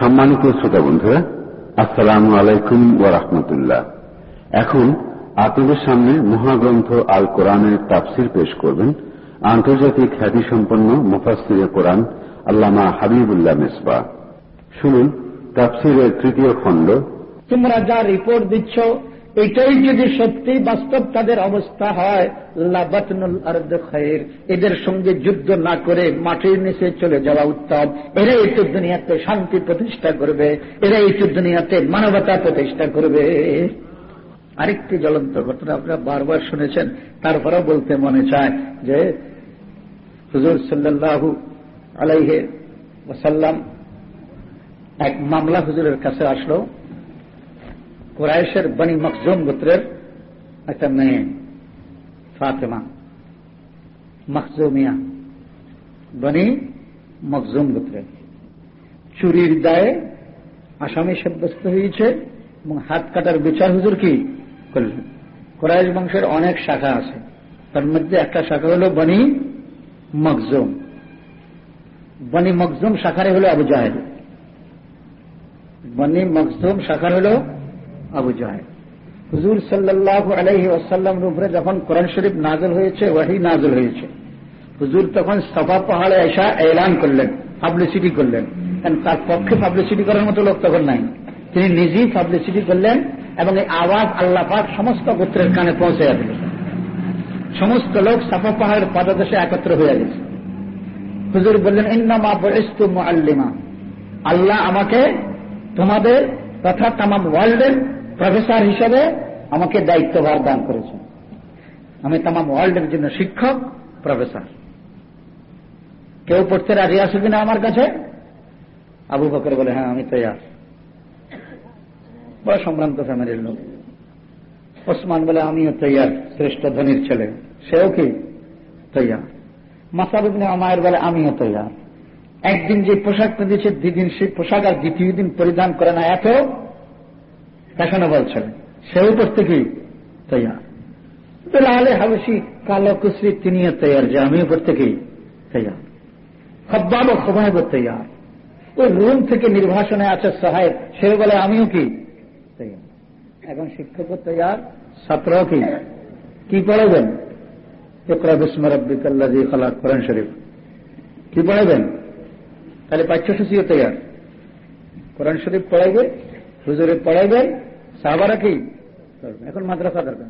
সম্মানিত শ্রোতা বন্ধুরা, আসসালাম আলাইকুম রাহমাতুল্লাহ। এখন আপনাদের সামনে মহাগ্রন্থ আল কোরআনের তাফসির পেশ করবেন, আন্তর্জাতিক খ্যাতিসম্পন্ন মুফাসির কোরআন আল্লামা হাবিবুল্লাহ মিসবা। শুনুন, তাফসিরের তৃতীয় খণ্ড। তোমরা যা রিপোর্ট দিচ্ছ এটাই যদি সত্যি বাস্তব তাদের অবস্থা হয়, লাবাতনুল খায়ের এদের সঙ্গে যুদ্ধ না করে মাটির নিচে চলে যাওয়া উত্তম। এরা এই দুনিয়াতে শান্তি প্রতিষ্ঠা করবে। এরা এই দুনিয়াতে মানবতা প্রতিষ্ঠা করবে। আরেকটি জ্বলন্ত ঘটনা আপনারা বারবার শুনেছেন, তারপরেও বলতে মনে চায় যে হুজুর সাল্লাহু আলাইহে ওসাল্লাম এক মামলা হুজুরের কাছে আসলো। কোরআশের বনি মকজুম গোত্রের একটা মেয়ে, ফাতেমা। মখজুমিয়া। বনি মকজুম গোত্রের। চুরির দায়ে আসামি সাব্যস্ত হয়েছে এবং হাত কাটার বিচার হুজুর কি করলেন? কোরআশ বংশের অনেক শাখা আছে। তার মধ্যে একটা শাখা হল বনি মকজুম বনি মকজুম শাখারে হল আবু জাহেদ বনি মকজুম শাখার হল আবু জাহেদ হুজুর সাল্লাহ আলহি আসাল্লাম উপরে যখন কোরআন শরীফ নাজল হয়েছে, ওয়াহি নাজল হয়েছে, হুজুর তখন সফা পাহাড়ে এসা এলান করলেন পাবলিসিটি করলেন। কারণ তার পক্ষে পাবলিসিটি করার মতো লোক তখন নাই। তিনি নিজেই পাবলিসিটি করলেন এবং এই আওয়াজ আল্লাহ পাক সমস্ত গোত্রের কানে পৌঁছে দিলেন। সমস্ত লোক সাফা পাহাড়ের পদদেশে একত্র হয়ে গেছে। হুজুর বললেন, ইন্নামা বরিস্তু আল্লিমা আল্লাহ আমাকে তোমাদের তথা তাম ওয়ার্ল্ডের প্রফেসর হিসেবে আমাকে দায়িত্বভার দান করেছেন। আমি তাম ওয়ার্ল্ডের জন্য শিক্ষক, প্রফেসর। কেউ পড়তে রাজি আছে কিনা আমার কাছে? আবু বকর বলে হ্যাঁ আমি তৈয়ার। বড় সম্ভ্রান্ত ফ্যামিলির লোক। ওসমান বলে, আমিও তৈয়ার, শ্রেষ্ঠ ধনির ছেলে। সেও কি? তৈয়ার। মাসাবিবনে আমায়ের বলে, আমিও তৈয়ার। একদিন যে পোশাক পেঁধেছে, দুদিন সেই পোশাক আর দ্বিতীয় দিন পরিধান করে না, এত ফ্যাশনেবল ছেলে সেও করতে কি তৈয়ার। বেলালে হাবসি কালো কুসরি তিনিও তৈয়ার, যে আমিও করতে কি তৈয়ার। খব্বাব ও খোবাইব তৈয়ার। ওই রুম থেকে নির্বাসনে আছে সহায় সে বলে আমিও কি এখন শিক্ষক তৈয়ার ছাত্র কি? কি পড়াবেন ইকরা বিস্ম রব্বিকাল্লাযী খালাক কোরআন শরীফ। কি পড়াবেন তাহলে পাঠ্যসূচিও তৈয়ার। কোরআন শরীফ পড়াইবে? হুজুরে পড়াইবে সাহাবারা কি এখন মাদ্রাসা দরকার।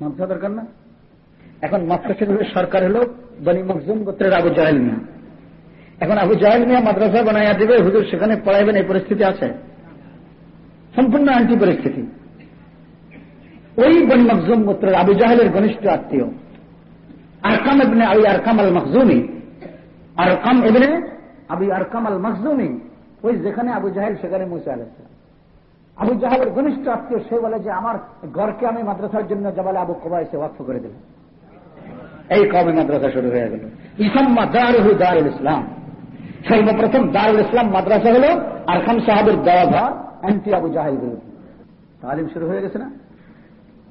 মাদ্রাসা দরকার না? এখন মাদ্রাসা সরকার হলো বনি মকজুম গোত্রের আবু জাহেল মিয়া। এখন আবু জাহেল মিয়া মাদ্রাসা বানাইয়া দিবে, হুজুর সেখানে পড়াইবেন, এই পরিস্থিতি আছে। সম্পূর্ণ আন্টি পরিস্থিতি। ওই বনি মকজুম গোত্রের আবু জাহেলের ঘনিষ্ঠ আত্মীয়, আরকাম এবনে আবি আরকাম আল মকজুমি আরকাম এবনে আবি আরকাম আল মকজুমি ওই যেখানে আবু জাহেল, সেখানে মুসা আলাইসালাম আবু জাহেলের ঘনিষ্ঠ আত্মীয় সে বলে যে, আমার ঘরকে আমি মাদ্রাসার জন্য জবালে আবু কোবাইসে ওয়াক্ফ করে দিলাম। এই কমে মাদ্রাসা শুরু হয়ে গেল। ইসাম্মা দারুহু দারুল ইসলাম। সর্বপ্রথম দারুল ইসলাম মাদ্রাসা হল আরকাম সাহাবের দেওয়া ঘর অ্যান্টি আবু জাহেল বিরোধী তালিম শুরু হয়ে গেছে না?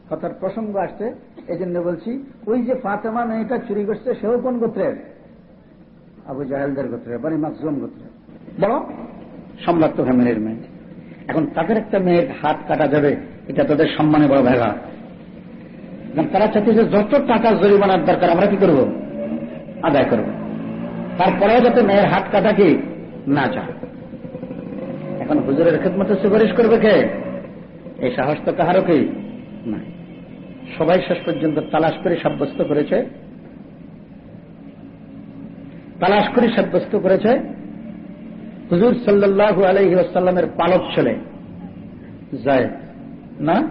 কথার প্রসঙ্গ আসছে এই জন্য বলছি, ওই যে ফাতেমা মেয়েটা চুরি করছে, সেও কোন গোত্রের? আবু জাহেলদের গোত্রের বনি মাকজুম গোত্রের। বড় সম্রাক্ত ফ্যামিলির মেয়ে। এখন তাদের একটা মেয়ের হাত কাটা যাবে, এটা তাদের সম্মানে বড় ভেগা তারা চাচ্ছে যে যত টাকা জরিমানার দরকার, আমরা কি করব? আদায় করব। তারপরেও যাতে মেয়ের হাত কাটা কি? না চায় এখন হুজুরের খেদমতে সুপারিশ করবে কে? এই সাহস তো কাহারও কি? না সবাই শেষ পর্যন্ত তালাশ করে সাব্যস্ত করেছে। তালাশ করে সাব্যস্ত করেছে হুজুর সাল্লাহ আলহি আসাল্লামের পালক ছেলে। যায় না?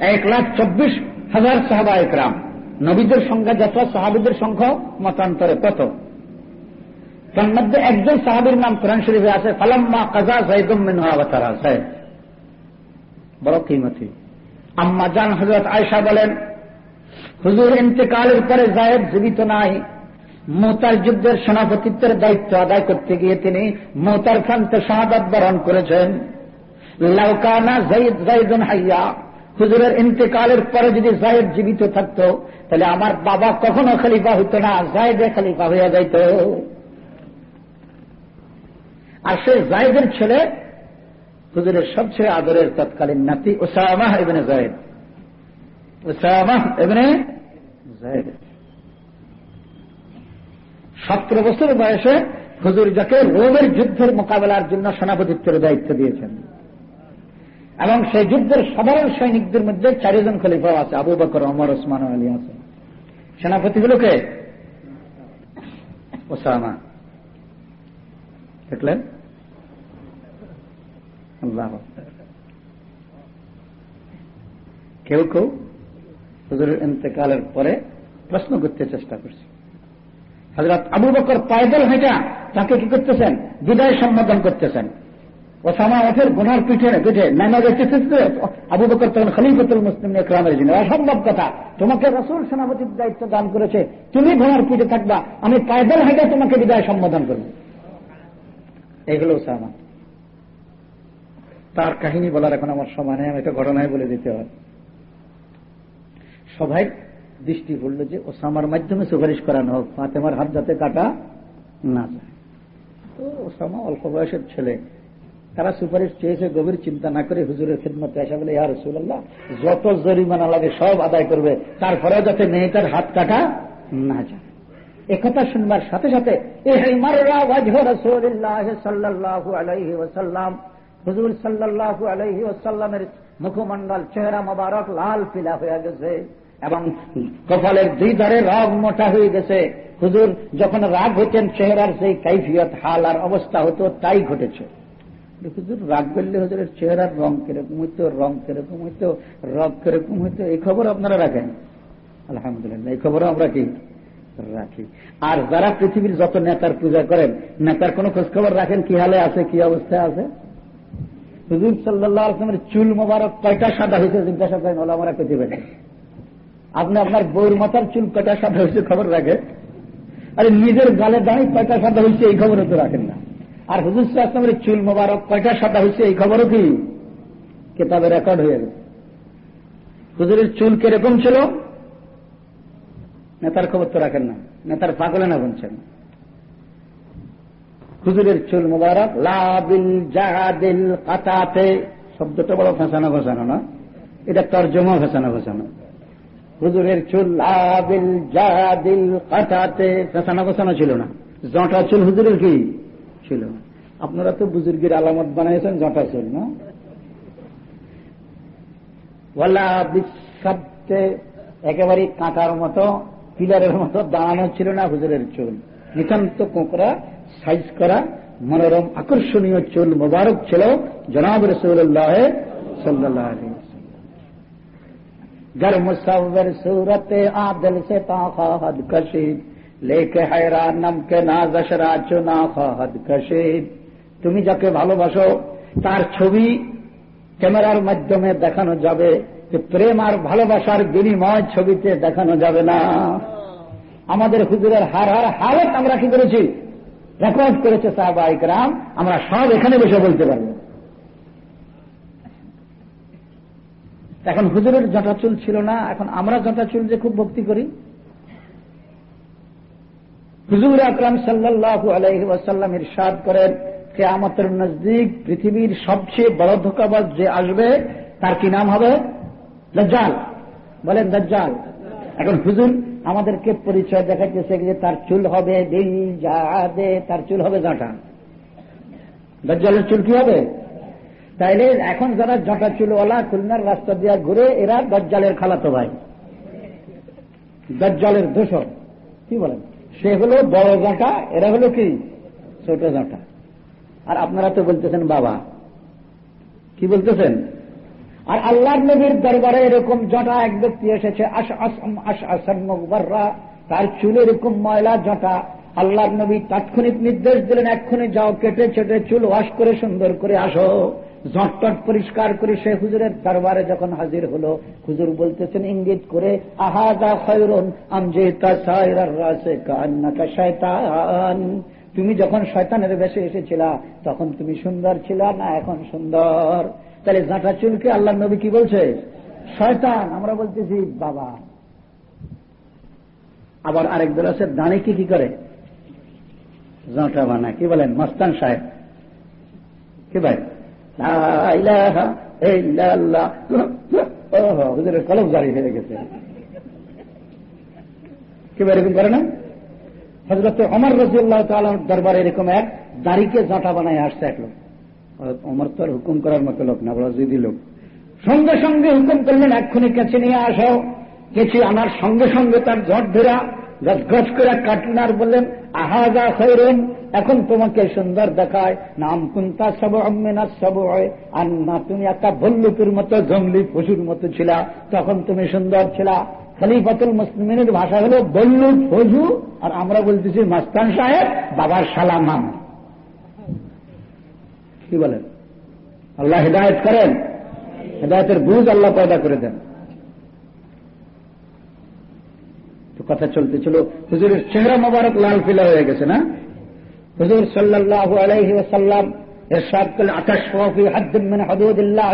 এক লাখ চব্বিশ হাজার সাহাবা একরাম। নবীদের সংখ্যা যত, সাহাবিদের সংখ্যা মতান্তরে তত। তার মধ্যে একজন সাহাবির নাম কোরআন শরীফে আছে, ফালাম্মা কাজা জাইদুম মিনহা আবতারা সাহেব বড় কিমতি। আম্মা জান হজরত আয়সা বলেন, হুজুর, ইন্তেকালের পরে জায়েদ জীবিত নাই। মোতার যুদ্ধের সেনাপতিত্বের দায়িত্ব আদায় করতে গিয়ে তিনি মোতার খানতে শাহাদাত বরণ করেছেন। লাউকানা জাইদ, জাইদুন হাইয়া, হুজুরের ইন্তেকালের পরে যদি জায়েদ জীবিত থাকত, তাহলে আমার বাবা কখনো খালিফা হইত না জায়েদে খালিফা হইয়া যাইত। আর সে জায়দের ছেলে হুজুরের সবচেয়ে আদরের তৎকালীন নাতি ওসামাহ এবেনে জায়দ ওসামাহ এবেনে জায়দ সতেরো বছর বয়সে হুজুর যাকে রোমের যুদ্ধের মোকাবেলার জন্য সেনাপতিত্বের দায়িত্ব দিয়েছেন। এবং সেই যুদ্ধের সাধারণ সৈনিকদের মধ্যে চারিজন খলিফাও আছে, আবু বকর অমর ওসমান, আলী আছে। সেনাপতিগুলোকে ওসামা। দেখলেন? কেউ কেউ হুজুরের ইন্তেকালের পরে প্রশ্ন করতে চেষ্টা করছে। হজরত আবু বকর পায়দল হেঁটা তাকে কি করতেছেন? বিদায় সম্বোধন করতেছেন। ওসামা ওঠের গুনার পিঠে পিঠে যেতেছে আবু বকর তখন খলিফতুল মুসলিম একরামের জন্য অসম্ভব কথা। তোমাকে রসুল সেনাপতির দায়িত্ব দান করেছে। তুমি ঘোড়ার পিঠে থাকবা। আমি পায়দল হেঁটে তোমাকে বিদায় সম্বোধন করব। এগুলো ওসামা। তার কাহিনী বলার এখন আমার সময় নেই। আমি একটা ঘটনায় বলে দিতে হয়। সবাই দৃষ্টি পড়ল যে ওসামার মাধ্যমে সুপারিশ করানো হোক, ফাতেমার হাত যাতে কাটা না যায়। তো ওসামা অল্প বয়সের ছেলে, তারা সুপারিশ চেয়েছে, গভীর চিন্তা না করে হুজুরের খেদমতে আসা বলে, ইয়া রসুল্লাহ যত জরিমানা লাগে সব আদায় করবে তারপরে যাতে মেয়েটার হাত কাটা না যায়। একথা শুনবার সাথে সাথে হুজুর সাল্লাহু আলহি ওসাল্লামের মুখমন্ডল চেহারা মোবারক, লাল, পিলা হয়ে গেছে। এবং কপালের দুই ধারে রগ মোটা হয়ে গেছে। হুজুর, যখন রাগ হতেন চেহারার সেই কাইফিয়ত, হাল আর অবস্থা হতো, তাই ঘটেছে। হুজুর, রাগ করলে হুজুরের চেহারার রং কীরকম হইতো, রং কীরকম হইতো রগ কীরকম হইতো, এই খবর আপনারা রাখেন। আলহামদুলিল্লাহ, এই খবরও আমরা কি? রাখি। আর যারা পৃথিবীর যত নেতার পূজা করেন, নেতার কোন খোঁজখবর রাখেন, কি হালে আছে, কি অবস্থায় আছে? হুজুর সাল্লাহ আসলামের চুল মোবারক কয়টা সাদা হয়েছে জিজ্ঞাসা করেন ওলা আমরা পেতে পারি আপনি আপনার বউর মাথার চুল কয়টা সাদা হয়েছে খবর রাখেন? আরে নিজের গালে দাঁড়িয়ে কয়টা সাদা হয়েছে এই খবরও তো রাখেন না। আর হুজুর আসলামের চুল মোবারক কয়টা সাদা হয়েছে এই খবরও কি? কেতাবে রেকর্ড হয়ে গেছে। হুজুরের চুল কীরকম ছিল? নেতার খবর তো রাখেন না। নেতার পাগলে না বলছেন। হুজুরের চুল মোবারক লাবিল জাহাদিল কাতাতে, শব্দটা বড় ফেসানো ফেসানো না। এটা তর্জমা ফেসানো ফেসানো। হুজুরের চুল লাবিল জাহাদিল কাতাতে ফেসানো ফেসানো ছিল না। জটা চুল হুজুরের কি ছিল? আপনারা তো বুজুর্গের আলামত বানাইছেন জটা চুল, না? ওয়ালা বিশ্বতে একেবারে কাঁটার মতো, পিলারের মতো দাঁড়ানো ছিল না হুজুরের চুল। নিতান্ত কোঁকড়া, সাইজ করা, মনোরম, আকর্ষণীয় চুল মোবারক ছিল জনাব রসুল্লাহ সাল্লাহ گر مصور صورت عادل سے تا خواہد کشید لے کے حیران کے নাজ রা চুনা খাহাদ কাশিদ তুমি যাকে ভালোবাসো, তার ছবি ক্যামেরার মাধ্যমে দেখানো যাবে যে প্রেম আর ভালোবাসার বিনিময় ছবিতে দেখানো যাবে না। আমাদের হুজুরের হার হার হালত আমরা কি করেছি? রেকর্ড করেছে সাহবা ইকরাম আমরা সব এখানে বসে বলতে পারব। এখন হুজুরের জটা চুল ছিল না, এখন আমরা জটা চুল যে খুব ভক্তি করি। হুজুর আকরাম সাল্লাহ আলহি ওয়াসাল্লাম ইরশাদ করেন, কেয়ামতের নজদিক পৃথিবীর সবচেয়ে বড় ধোকাবাজ যে আসবে, তার কি নাম হবে? দজ্জাল। বলেন দজ্জাল। এখন হুজুর আমাদেরকে পরিচয় দেখাইতেছে যে তার চুল হবে দিল দে তার চুল হবে জাঁটা। দজ্জালের চুল কি হবে? তাইলে এখন যারা জাঁটা চুলওয়ালা, খুলনার রাস্তা দিয়া ঘুরে, এরা দজ্জালের খালাতো ভাই। দজ্জালের দোষর কি বলেন? সে হলো বড় জাঁটা এরা হলো কি? ছোট জাঁটা আর আপনারা তো বলতেছেন বাবা। কি বলতেছেন? আর আল্লাহর নবীর দরবারে এরকম জটা এক ব্যক্তি এসেছে তার চুল এরকম ময়লা জটা আল্লাহর নবী তাৎক্ষণিক নির্দেশ দিলেন, এক্ষুনি যাও, কেটে চেটে চুল ওয়াশ করে সুন্দর করে আসো। জটটট পরিষ্কার করে সে হুজুরের দরবারে যখন হাজির হলো, হুজুর বলতেছেন, ইঙ্গিত করে, আহাদা খয়রন কান্নাকা শয়তান। তুমি যখন শয়তানের বেশে এসেছিলা, তখন তুমি সুন্দর ছিল না এখন সুন্দর? তাহলে জাঁটা চুলকে আল্লাহ নবী কি বলছে? শয়তান, আমরা বলতেছি, বাবা। আবার আরেক দল আছে, দাঁড়ে কি কি করে? জাঁটা বানায়, কি বলেন? মস্তান সাহেব। কি ভাই? কলম জারি হয়ে গেছে। কি ভাই এরকম করে না? হজরত অমর রাজিউল্লাহ তালার দরবারে এরকম এক দাড়িকে জাঁটা বানায় আসছে এক লোক। অমর তো হুকুম করার মতো লোক না, বড় জিদি লোক। সঙ্গে সঙ্গে হুকুম করলেন, এক্ষুনি কেছে নিয়ে আসো। কেছি আনার সঙ্গে সঙ্গে তার জট ধরা গজ করে কাটলেন আর বললেন আহাজা খৈরেন এখন তোমাকে সুন্দর দেখায়, নাম কুন্তা সব অম্মেনা সব হয় আর না তুমি একটা ভল্লুকের মতো, জঙ্গলি পশুর মতো ছিলা, তখন তুমি সুন্দর ছিলা। খলিফাতুল মুসলিমের ভাষা হলো বল্লুক ফজু আর আমরা বলতেছি মাস্তান সাহেব বাবার সালামাম কি বলেন? আল্লাহ হেদায়ত করেন? হেদায়তের বুঝ আল্লাহ পয়দা করে দেন। তো কথা চলতেছিল হুজুরের চেহারা মোবারক লাল ফিলা হয়ে গেছে না? হুজুর সাল্লাহ আলাইহি ওয়াসাল্লাম এরশাদ করলেন আকাশ ফি হাদ্দিন মিন হুদুদিল্লাহ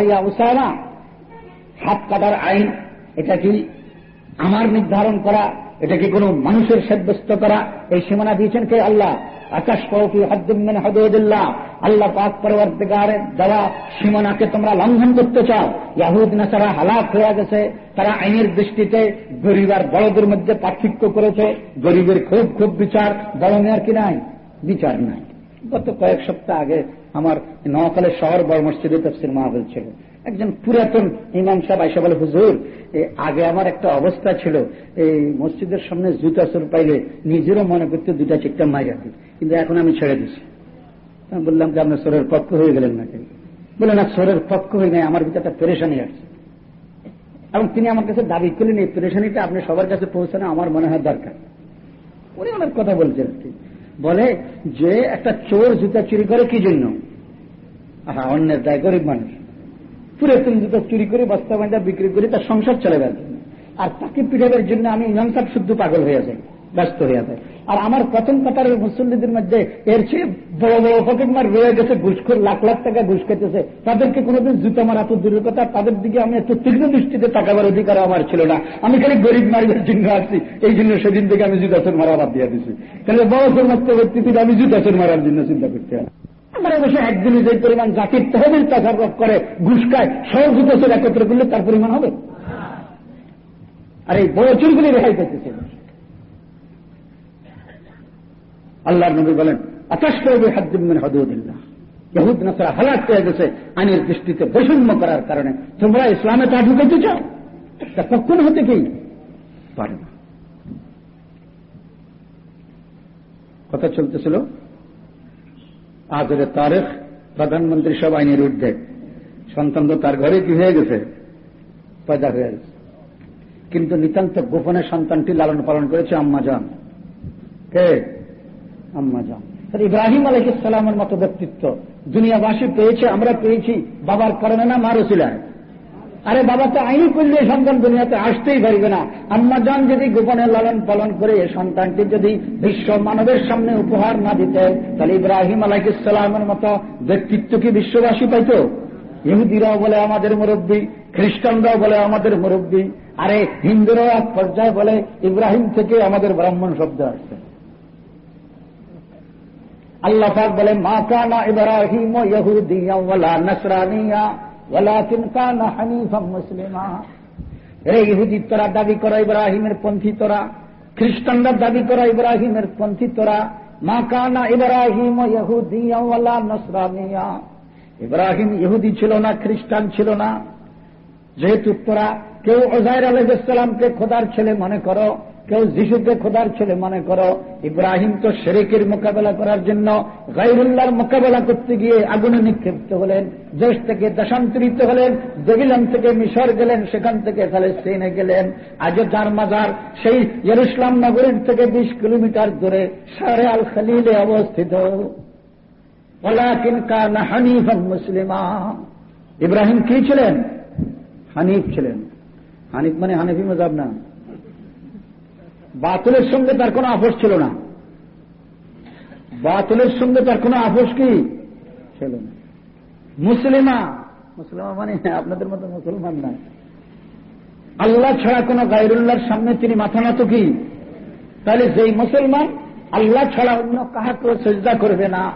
হাত কাটার আইন, এটা কি আমার নির্ধারণ করা এটা কি কোন মানুষের সাব্যস্ত করা? এই সীমানা দিয়েছেন কে আল্লাহ? আকাশ কৌফি হদ্দিন হদুল্লাহ আল্লাহ পাক পরবর্তীকারের দেওয়া সীমানাকে তোমরা লঙ্ঘন করতে চাও। ইয়াহুদ, নাসারা হালাক হয়ে গেছে। তারা আইনের দৃষ্টিতে গরিব আর বড়দের মধ্যে পার্থক্য করেছে। গরিবের খুব খুব বিচার, বড় মেয়ার কি নাই? বিচার নাই। গত কয়েক সপ্তাহ আগে আমার নওয়াখালের শহর বড় মসজিদে তফসির মাহফিল ছিল। একজন পুরাতন ইমাম সাহেব আইসা বলে, হুজুর আগে আমার একটা অবস্থা ছিল, এই মসজিদের সামনে জুতা চোর পাইলে নিজেরও মনে করতে দুটা চিকটা মাইরা দিই কিন্তু এখন আমি ছেড়ে দিছি। আমি বললাম যে, আপনার সোরের পক্ষ হয়ে গেলেন নাকি বলে, না সোরের পক্ষ হয়ে নাই, আমার ভিতরে একটা পেরেশানি আসছে এবং তিনি আমার কাছে দাবি করলেন, এই পেরেশানিটা আপনি সবার কাছে পৌঁছানো আমার মনে হয় দরকার। উনি অনেক কথা বলছেন বলে, যে একটা চোর জুতা চুরি করে কি জন্য? হ্যাঁ অন্যের দায় গরিব মানুষ। পুরাতন জুতা চুরি করে, বস্তা বাঁধা বিক্রি করে তার সংসার চলে গেল। আর তাকে পিঠাবার জন্য আমি ইমাম সাহেব শুদ্ধ পাগল হয়ে যাই, ব্যস্ত হয়ে যায় আর আমার প্রথম কাতারের মুসল্লিদের মধ্যে এর চেয়ে বড় বড় ফকির মার রয়ে গেছে, ঘুষখোর, লাখ লাখ টাকা ঘুষ খেতেছে। তাদেরকে কোনোদিন জুতা মারা তো দূরের কথা, তাদের দিকে আমি এত তীক্ষ্ণ দৃষ্টিতে তাকাবার অধিকার আমার ছিল না। আমি খালি গরিব মারিবার জন্য আসছি, এই জন্য সেদিন থেকে আমি জুতা চোর মারা বাদ দিয়ে দিছি। তাহলে বড় চোর মারতে আমি জুতা চোর মারার জন্য চিন্তা করতে হয় অবশ্য একদিনে যে পরিমাণ জাতির তহবিল তাসারফ করে ঘুষ খায় সব একত্র করলে তার পরিমাণ হবে? আর এই বড় চুলগুলি রেহাই করতেছে আল্লাহ নবী বলেন আকাশ করবে হাদ্দিন হদুদিল্লাহ। ইহুদ, নাসরা হালাক হয়ে গেছে আইনের দৃষ্টিতে বৈষম্য করার কারণে। তোমরা ইসলামে তা ঢুকাইতে চাও? তা কখন হতে কি? পারে না। কথা চলতেছিল আজরে তারেক প্রধানমন্ত্রী সব আইনের ঊর্ধ্বে। সন্তান তো তার ঘরে কি হয়ে গেছে, পয়দা হয়ে গেছে। কিন্তু নিতান্ত গোপনে সন্তানটি লালন পালন করেছে আম্মা জান। কে? আম্মা জান। ইব্রাহিম আলহিসামের মতো ব্যক্তিত্ব দুনিয়াবাসী পেয়েছে, আমরা পেয়েছি, বাবার কারণে না মারও ছিলেন আরে বাবা, তো আইন করলে সন্তান দুনিয়াতে আসতেই পারবে না। আম্মা যান যদি গোপনে লালন পালন করে এই সন্তানটি যদি বিশ্ব মানবের সামনে উপহার না দিতেন, তাহলে ইব্রাহিম আলাইসালামের মতো ব্যক্তিত্ব কি বিশ্ববাসী পাইত? ইহুদিরাও বলে আমাদের মুরব্বী, খ্রিস্টানরাও বলে আমাদের মুরব্বী, আরে হিন্দুরাও এক পর্যায়ে বলে ইব্রাহিম থেকে আমাদের ব্রাহ্মণ শব্দ আসছে। আল্লাহ পাক বলে, মা কানা ইব্রাহিম ইহুদিয়া নাসরানিয়া। ওয়ালাকিন কানা হানিফাম মুসলিমা। রে ইহুদি তোরা দাবি করা ইব্রাহিমের পন্থী তোরা। খ্রিস্টানরা দাবি করা ইব্রাহিমের পন্থী তোরা। মা কানা ইব্রাহিম ইহুদিয়া ওয়ালা নাসরানিয়া। ইব্রাহিম ইহুদি ছিল না, খ্রিস্টান ছিল না। যেহেতু তোরা কেউ ওজাইর আলহামকে খোদার ছেলে মনে করো কেউ যিশুকে খোদার ছেলে মনে করো, ইব্রাহিম তো শেরেকের মোকাবেলা করার জন্য গাইরুল্লাহর মোকাবেলা করতে গিয়ে আগুনে নিক্ষিপ্ত হলেন, দেশ থেকে দেশান্তরিত হলেন দেবিলাম থেকে মিশর গেলেন, সেখান থেকে ফ্যালেস্তিনে গেলেন। আজও যার মাজার সেই ইয়েরুসলাম নগরীর থেকে বিশ কিলোমিটার দূরে সারে আল খালিলে অবস্থিত। হানিফান মুসলিমা। ইব্রাহিম কি ছিলেন? হানিফ ছিলেন। হানিফ মানে হানিফি মজাব না। বাতুলের সঙ্গে তার কোনো আপোষ ছিল না। বাতুলের সঙ্গে তার কোনো আপোষ কি? ছিল না। মুসলিমা? মুসলিমা মানে আপনাদের মতো মুসলমান না। আল্লাহ ছাড়া কোন গাইরুল্লাহর সামনে তিনি মাথা নত কি? তাহলে যেই মুসলমান আল্লাহ ছাড়া অন্য কাহাকেও সজ্জা করবে না,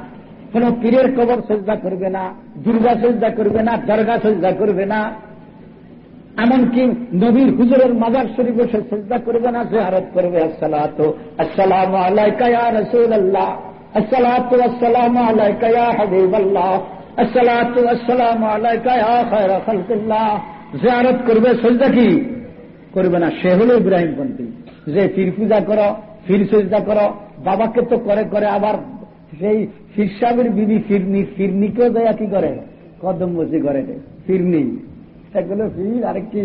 কোন পীরের কবর সজ্জা করবে না, দুর্গা সজ্জা করবে না, দরগা সজ্জা করবে না এমনকি নবীর হুজুরের মাজার শরীফে সে সজ্জা করবে আসসালাত আসসালাম আলাইকা ইয়া রাসূলুল্লাহ। আসসালাত আসসালাম আলাইকা ইয়া হাবিবাল্লাহ। আসসালাত আসসালাম আলাইকা ইয়া খায়রা খালকিল্লাহ। করবে, সজদা কি? করবে না। সে হলো ইব্রাহিম পন্থী যে পীর পূজা করো ফির সজদা করো, বাবাকে তো করে করে। আবার সেই ফিরসাবের বিবি ফিরনি ফিরনিকেও দেয়া কি করে? কদম বসি করে। ফিরনি এগুলো ফির আর কি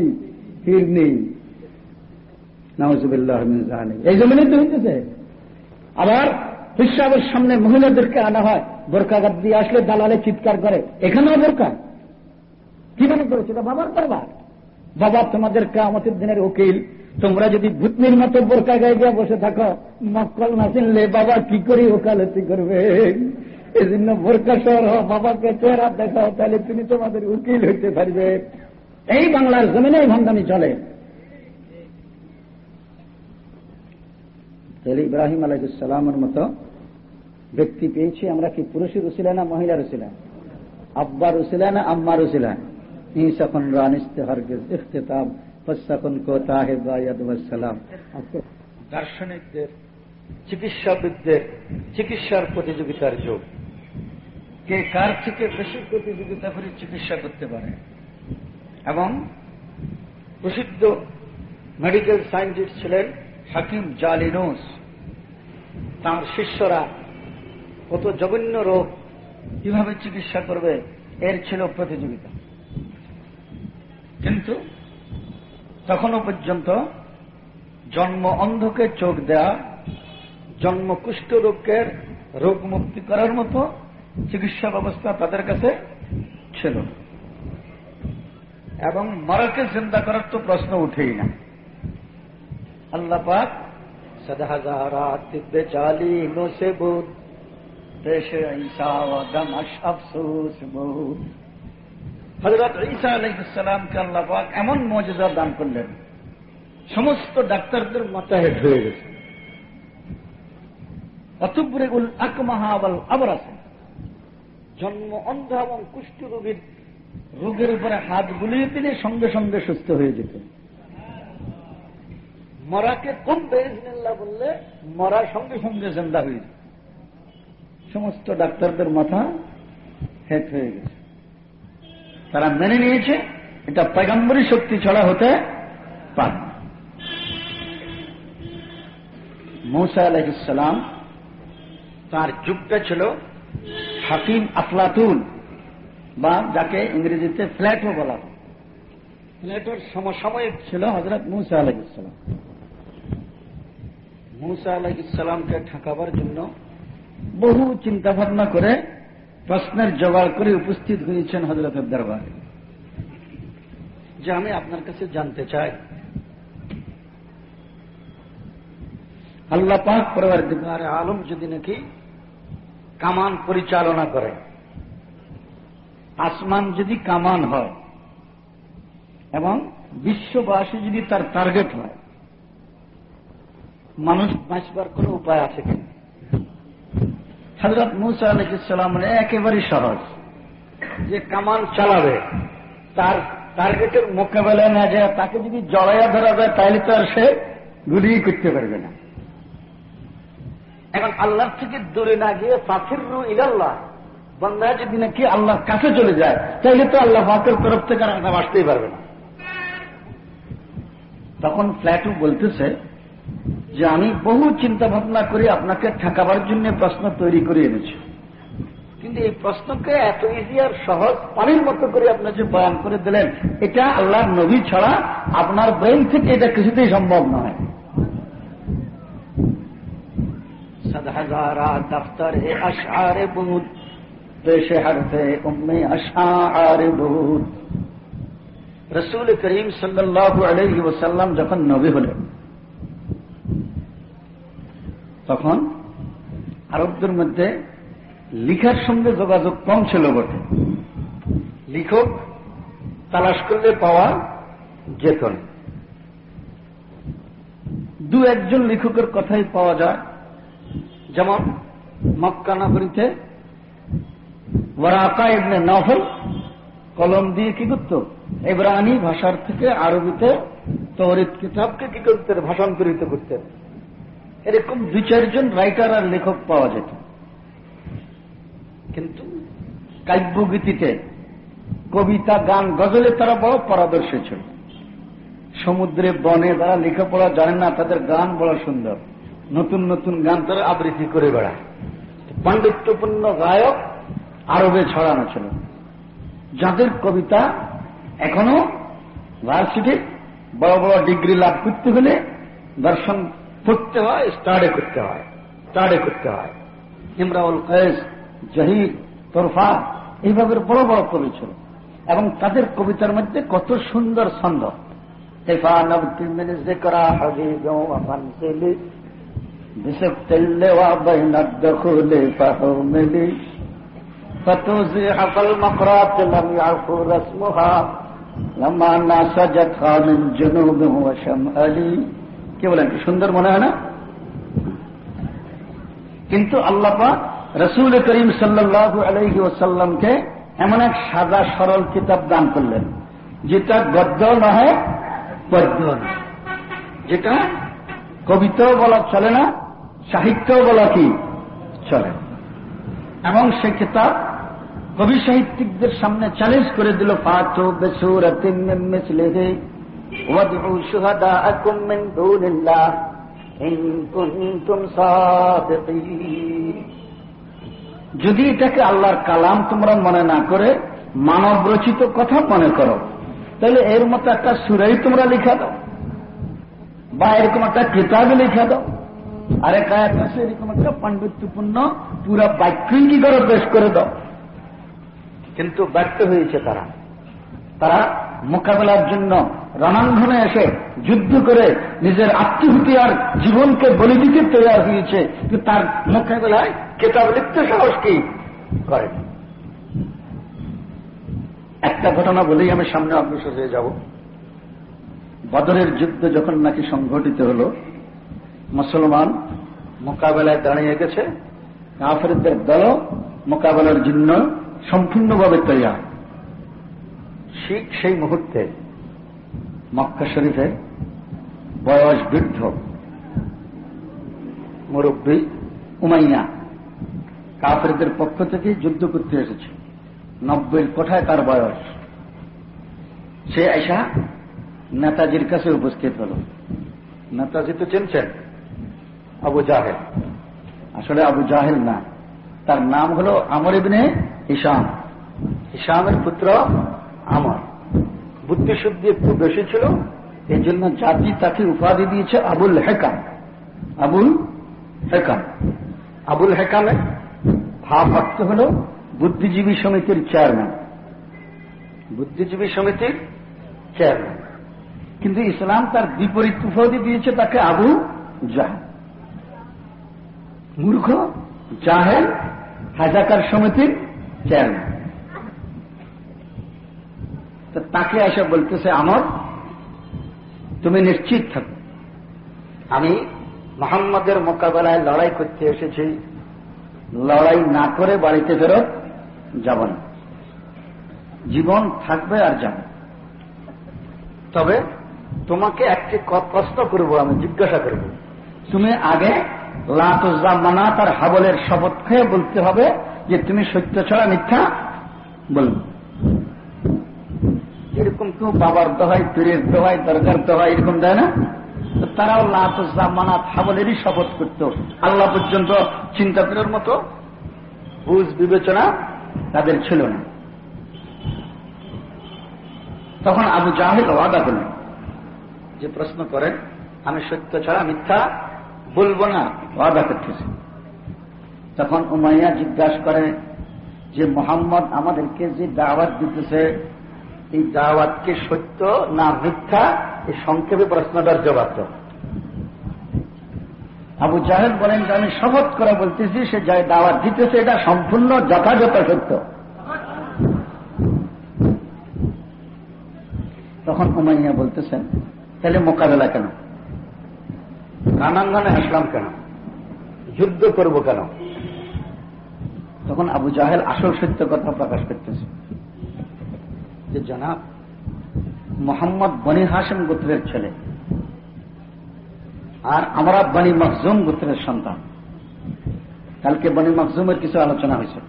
ফিরনি নাউজুবিল্লাহ এই জমিনেই তো হইতেছে। আবার ফিরসাবের সামনে মহিলাদেরকে আনা হয় বোরকাঘাত দিয়ে আসলে দালালে চিৎকার করে। এখানেও বোরকা। কি মনে করেছে? এটা বাবার দরবার। বাবা তোমাদের কামতের দিনের উকিল তোমরা যদি ভূতনির মতো বোরকা গায়ে গিয়ে বসে থাকো মক্কল না চিনলে বাবা কি করে ওকালতি করবে? এই জন্য বোরকা হও, বাবাকে চেহারা দেখাও তাহলে তিনি তোমাদের উকিল হইতে পারবে। এই বাংলার জমিনে এই ভণ্ডামি চলে। তাহলে ইব্রাহিম আলাইসালামের মতো ব্যক্তি পেয়েছি আমরা কি পুরুষের উচিলা না মহিলার উচিলা আব্বার উচিলা না আম্মার উচিলা ইসখন রান ইস্তেহারগিজ ইখতিতাব ফসখন কো তাহেব দার্শনিকদের, চিকিৎসাবিদদের চিকিৎসার প্রতিযোগিতার যোগ। কে কার থেকে বেশি প্রতিযোগিতা করে চিকিৎসা করতে পারে? এবং প্রসিদ্ধ মেডিকেল সায়েন্টিস্ট ছিলেন হাকিম জালিনোস তার শিষ্যরা, কত জঘন্য রোগ, কীভাবে চিকিৎসা করবে? এর ছিল প্রতিযোগিতা। কিন্তু তখনও পর্যন্ত জন্ম অন্ধকে চোখ দেয়া, জন্ম কুষ্ঠ রোগের রোগ মুক্তি করার মতো চিকিৎসা ব্যবস্থা তাদের কাছে ছিল। না। এবং মরাকে চিন্তা করার তো প্রশ্ন উঠেই না। আল্লাহ পাক এমন মজেদা দান করলেন, সমস্ত ডাক্তারদের মাথা হেট হয়ে গেছে। অতব্রে উল আবার আছে জন্ম অন্ধ এবং কুষ্ঠ রোগীর রোগের উপরে হাত বুলিয়ে দিলে সঙ্গে সঙ্গে সুস্থ হয়ে যেত মরাকে কোন বেজনিল্লা বললে মরা সঙ্গে সঙ্গে জিন্দা হয়ে যেত সমস্ত ডাক্তারদের মাথা হেট হয়ে গেছে। তারা মেনে নিয়েছে, এটা পয়গম্বরী শক্তি ছড়া হতে পারে। মৌসা আলহিসাম তার যুগটা ছিল হাকিম আফলাতুন। বা যাকে ইংরেজিতে ফ্ল্যাটও বলা হয়। ফ্ল্যাটোর সমসাময়িক ছিল হজরত মুসা আলহিসাম মুসা আলহিসামকে ঠেকাবার জন্য বহু চিন্তা ভাবনা করে প্রশ্নের জবাব করে উপস্থিত হয়েছেন হজরতের দরবারে যে আমি আপনার কাছে জানতে চাই। আল্লাহ পাক পরবর্তীকার আলম যদি নাকি কামান পরিচালনা করে। আসমান যদি কামান হয়, এবং বিশ্ববাসী যদি তার টার্গেট হয়, মানুষ বাঁচবার কোন উপায় আছে হজরত মুসা আলহিসাম একেবারেই সহজ। যে কামান চালাবে, তার টার্গেটের মোকাবেলায় না যায়, তাকে যদি জড়াইয়া ধরা যায় তাহলে তো আর সে গুলি করতে পারবে না। এখন আল্লাহর থেকে দূরে না গিয়ে পাখির রু ইলাল্লাহ বন্ধা যদি নাকি আল্লাহর কাছে চলে যায় তাহলে তো আল্লাহ পাকের তরফ থেকে আর এটা আসতেই পারবে না। তখন ফ্ল্যাটু বলতেছে যে আমি বহু চিন্তা ভাবনা করে আপনাকে ঠেকাবার জন্য প্রশ্ন তৈরি করে এনেছি। কিন্তু এই প্রশ্নকে এত ইজি আর সহজ পানির মতো করে আপনি যে বয়ান করে দিলেন, এটা আল্লাহর নবী ছাড়া আপনার ব্রেন থেকে এটা কিছুতেই সম্ভব নয়। সদহাজারা দফতর এ আশারে বুদ পেশ হরফে উম্মে আশারে বুদ রসুল করিম সাল্লাল্লাহু আলাইহি ওয়াসাল্লাম যখন নবী হলেন তখন আরবদের মধ্যে লিখার সঙ্গে যোগাযোগ কম ছিল বটে লিখক তালাশ করলে পাওয়া যেত না দু একজন লেখকের কথাই পাওয়া যায় যেমন মক্কা নগরীতে ওয়ারাকা ইবনে নফল, কলম দিয়ে কি করত? এব্রানি ভাষার থেকে আরবিতে তরিত কিতাবকে কি করতেন ভাষান্তরিত করতেন এরকম দুই চারজন রাইটার আর লেখক পাওয়া যেত। কিন্তু কাব্যগীতিতে কবিতা, গান, গজলে তারা বড় পারদর্শী ছিল। সমুদ্রে বনে তারা লেখাপড়া জানে না, তাদের গান বড় সুন্দর। নতুন নতুন গান তারা আবৃত্তি করে বেড়ায়। পাণ্ডিত্যপূর্ণ গায়ক আরবে ছড়ানো ছিল। যাদের কবিতা এখনও ভার্সিটি বড় বড় ডিগ্রি লাভ করতে হলে দর্শন পড়তে হয়, স্টাডি করতে হয়, স্টাডি করতে হয়। ইমরাউল কয়েস জাহিদ, তরফা এইভাবে বড় বড় কবি ছিল। এবং তাদের কবিতার মধ্যে কত সুন্দর ছন্দ। করা فتوزيح فالمقرات لم يعفو رسمها لما ناسجتها من جنوب وشمالي কি বলেন কি সুন্দর মনে হয় না কিন্তু আল্লাহ পাক রসুল করিম সাল্লাল্লাহু আলাইহি ওসাল্লামকে এমন এক সাদা সরল কিতাব দান করলেন যেটা গদ্য নয় পদ্য নয় যেটা কবিতাও বলা চলে না সাহিত্যও বলা কি চলে এবং সে কিতাব কবি সাহিত্যিকদের সামনে চ্যালেঞ্জ করে দিল পাঁচো বেসুর যদি এটাকে আল্লাহর কালাম তোমরা মনে না করে, মানব রচিত কথা মনে করো, তাহলে এর মতো একটা সুরাই তোমরা লিখা দাও, বা এরকম একটা কিতাবে লিখা দাও। আর এক এরকম একটা পাণ্ডিত্যপূর্ণ পুরা বাক্যই কি করে পেশ করে দাও। কিন্তু ব্যর্থ হয়েছে তারা। তারা মোকাবেলার জন্য রণাঙ্গনে এসে যুদ্ধ করে নিজের আত্মহুতি আর জীবনকে বলি দিতে তৈরি হয়েছে। কিন্তু তার মোকাবেলায় কেতাব লিখতে সাহস কি? করে একটা ঘটনা বলেই আমি সামনে অগ্রসর হয়ে যাব। বদরের যুদ্ধ যখন নাকি সংঘটিত হল, মুসলমান মোকাবেলায় দাঁড়িয়ে গেছে। কাফেরদের দল মোকাবেলার জন্য সম্পূর্ণভাবে তৈরি ঠিক সেই মুহূর্তে মক্কা শরীফে বয়স বৃদ্ধ মুরব্বী উমাইয়া কাফেরদের পক্ষ থেকে যুদ্ধ করতে এসেছে। নব্বইয়ের কোঠায় তার বয়স। সে আইসা নেতাজির কাছে উপস্থিত হল। নেতাজি তো চিনছেন? আবু জাহেল। আসলে আবু জাহেল না। তার নাম হল আমর ইবনে ইসাম ইসামের পুত্র আমর। বুদ্ধিশুদ্ধি একটু বেশি ছিল এই জন্য জাতি তাকে উপাধি দিয়েছে আবুল হেকাম। আবুল হেকাম। আবুল হেকামে ভাব অর্থ হল বুদ্ধিজীবী সমিতির চেয়ারম্যান। বুদ্ধিজীবী সমিতির চেয়ারম্যান। কিন্তু ইসলাম তার বিপরীত উপাধি দিয়েছে তাকে আবু জাহেল। মূর্খ, জাহেল হাজাকার সমিতির চেয়ারম্যান তো তাকে এসে বলতেছে, আমার, তুমি নিশ্চিত থাকো। আমি মোহাম্মদের মোকাবেলায় লড়াই করতে এসেছি। লড়াই না করে বাড়িতে ফেরত যাব না। জীবন থাকবে আর যাব। তবে তোমাকে একটি প্রশ্ন করব, আমি জিজ্ঞাসা করব। তুমি আগে লাতুজামানা তার হাবলের শপথ খেয়ে বলতে হবে যে তুমি সত্য ছাড়া মিথ্যা বলবে। এরকম কেউ বাবার দোহাই, পীরের দোহাই দরকার দোহাই, এরকম দেয় না? তারাও লাতুজামানাত হাবলেরই শপথ করত। আল্লাহ পর্যন্ত চিন্তা করার মতো বুঝ বিবেচনা তাদের ছিল না। তখন আবু জাহেদ ওয়াদা করলেন যে প্রশ্ন করেন, আমি সত্য ছাড়া মিথ্যা বলব না, ওয়াদা করতেছি। তখন উমাইয়া জিজ্ঞাসা করে যে, মোহাম্মদ আমাদেরকে যে দাওয়াত দিতেছে, এই দাওয়াতকে সত্য না মিথ্যা? এই সংক্ষেপে প্রশ্নটার জবাব দাও। আবু জাহেদ বলেন যে, আমি শপথ করে বলতেছি, সে যাই দাওয়াত দিতেছে, এটা সম্পূর্ণ যথাযথ সত্য। তখন উমাইয়া বলতেছেন, তাহলে মোকাবেলা কেন? রানাঙ্গনে আসলাম কেন? যুদ্ধ করব কেন? তখন আবু জাহেল আসল সত্য কথা প্রকাশ করতেছে। যে জনাব, মোহাম্মদ বনি হাসেম গোত্রের ছেলে আর আমরা বনি মখজুম গোত্রের সন্তান। কালকে বনি মখজুমের কিছু আলোচনা হয়েছে।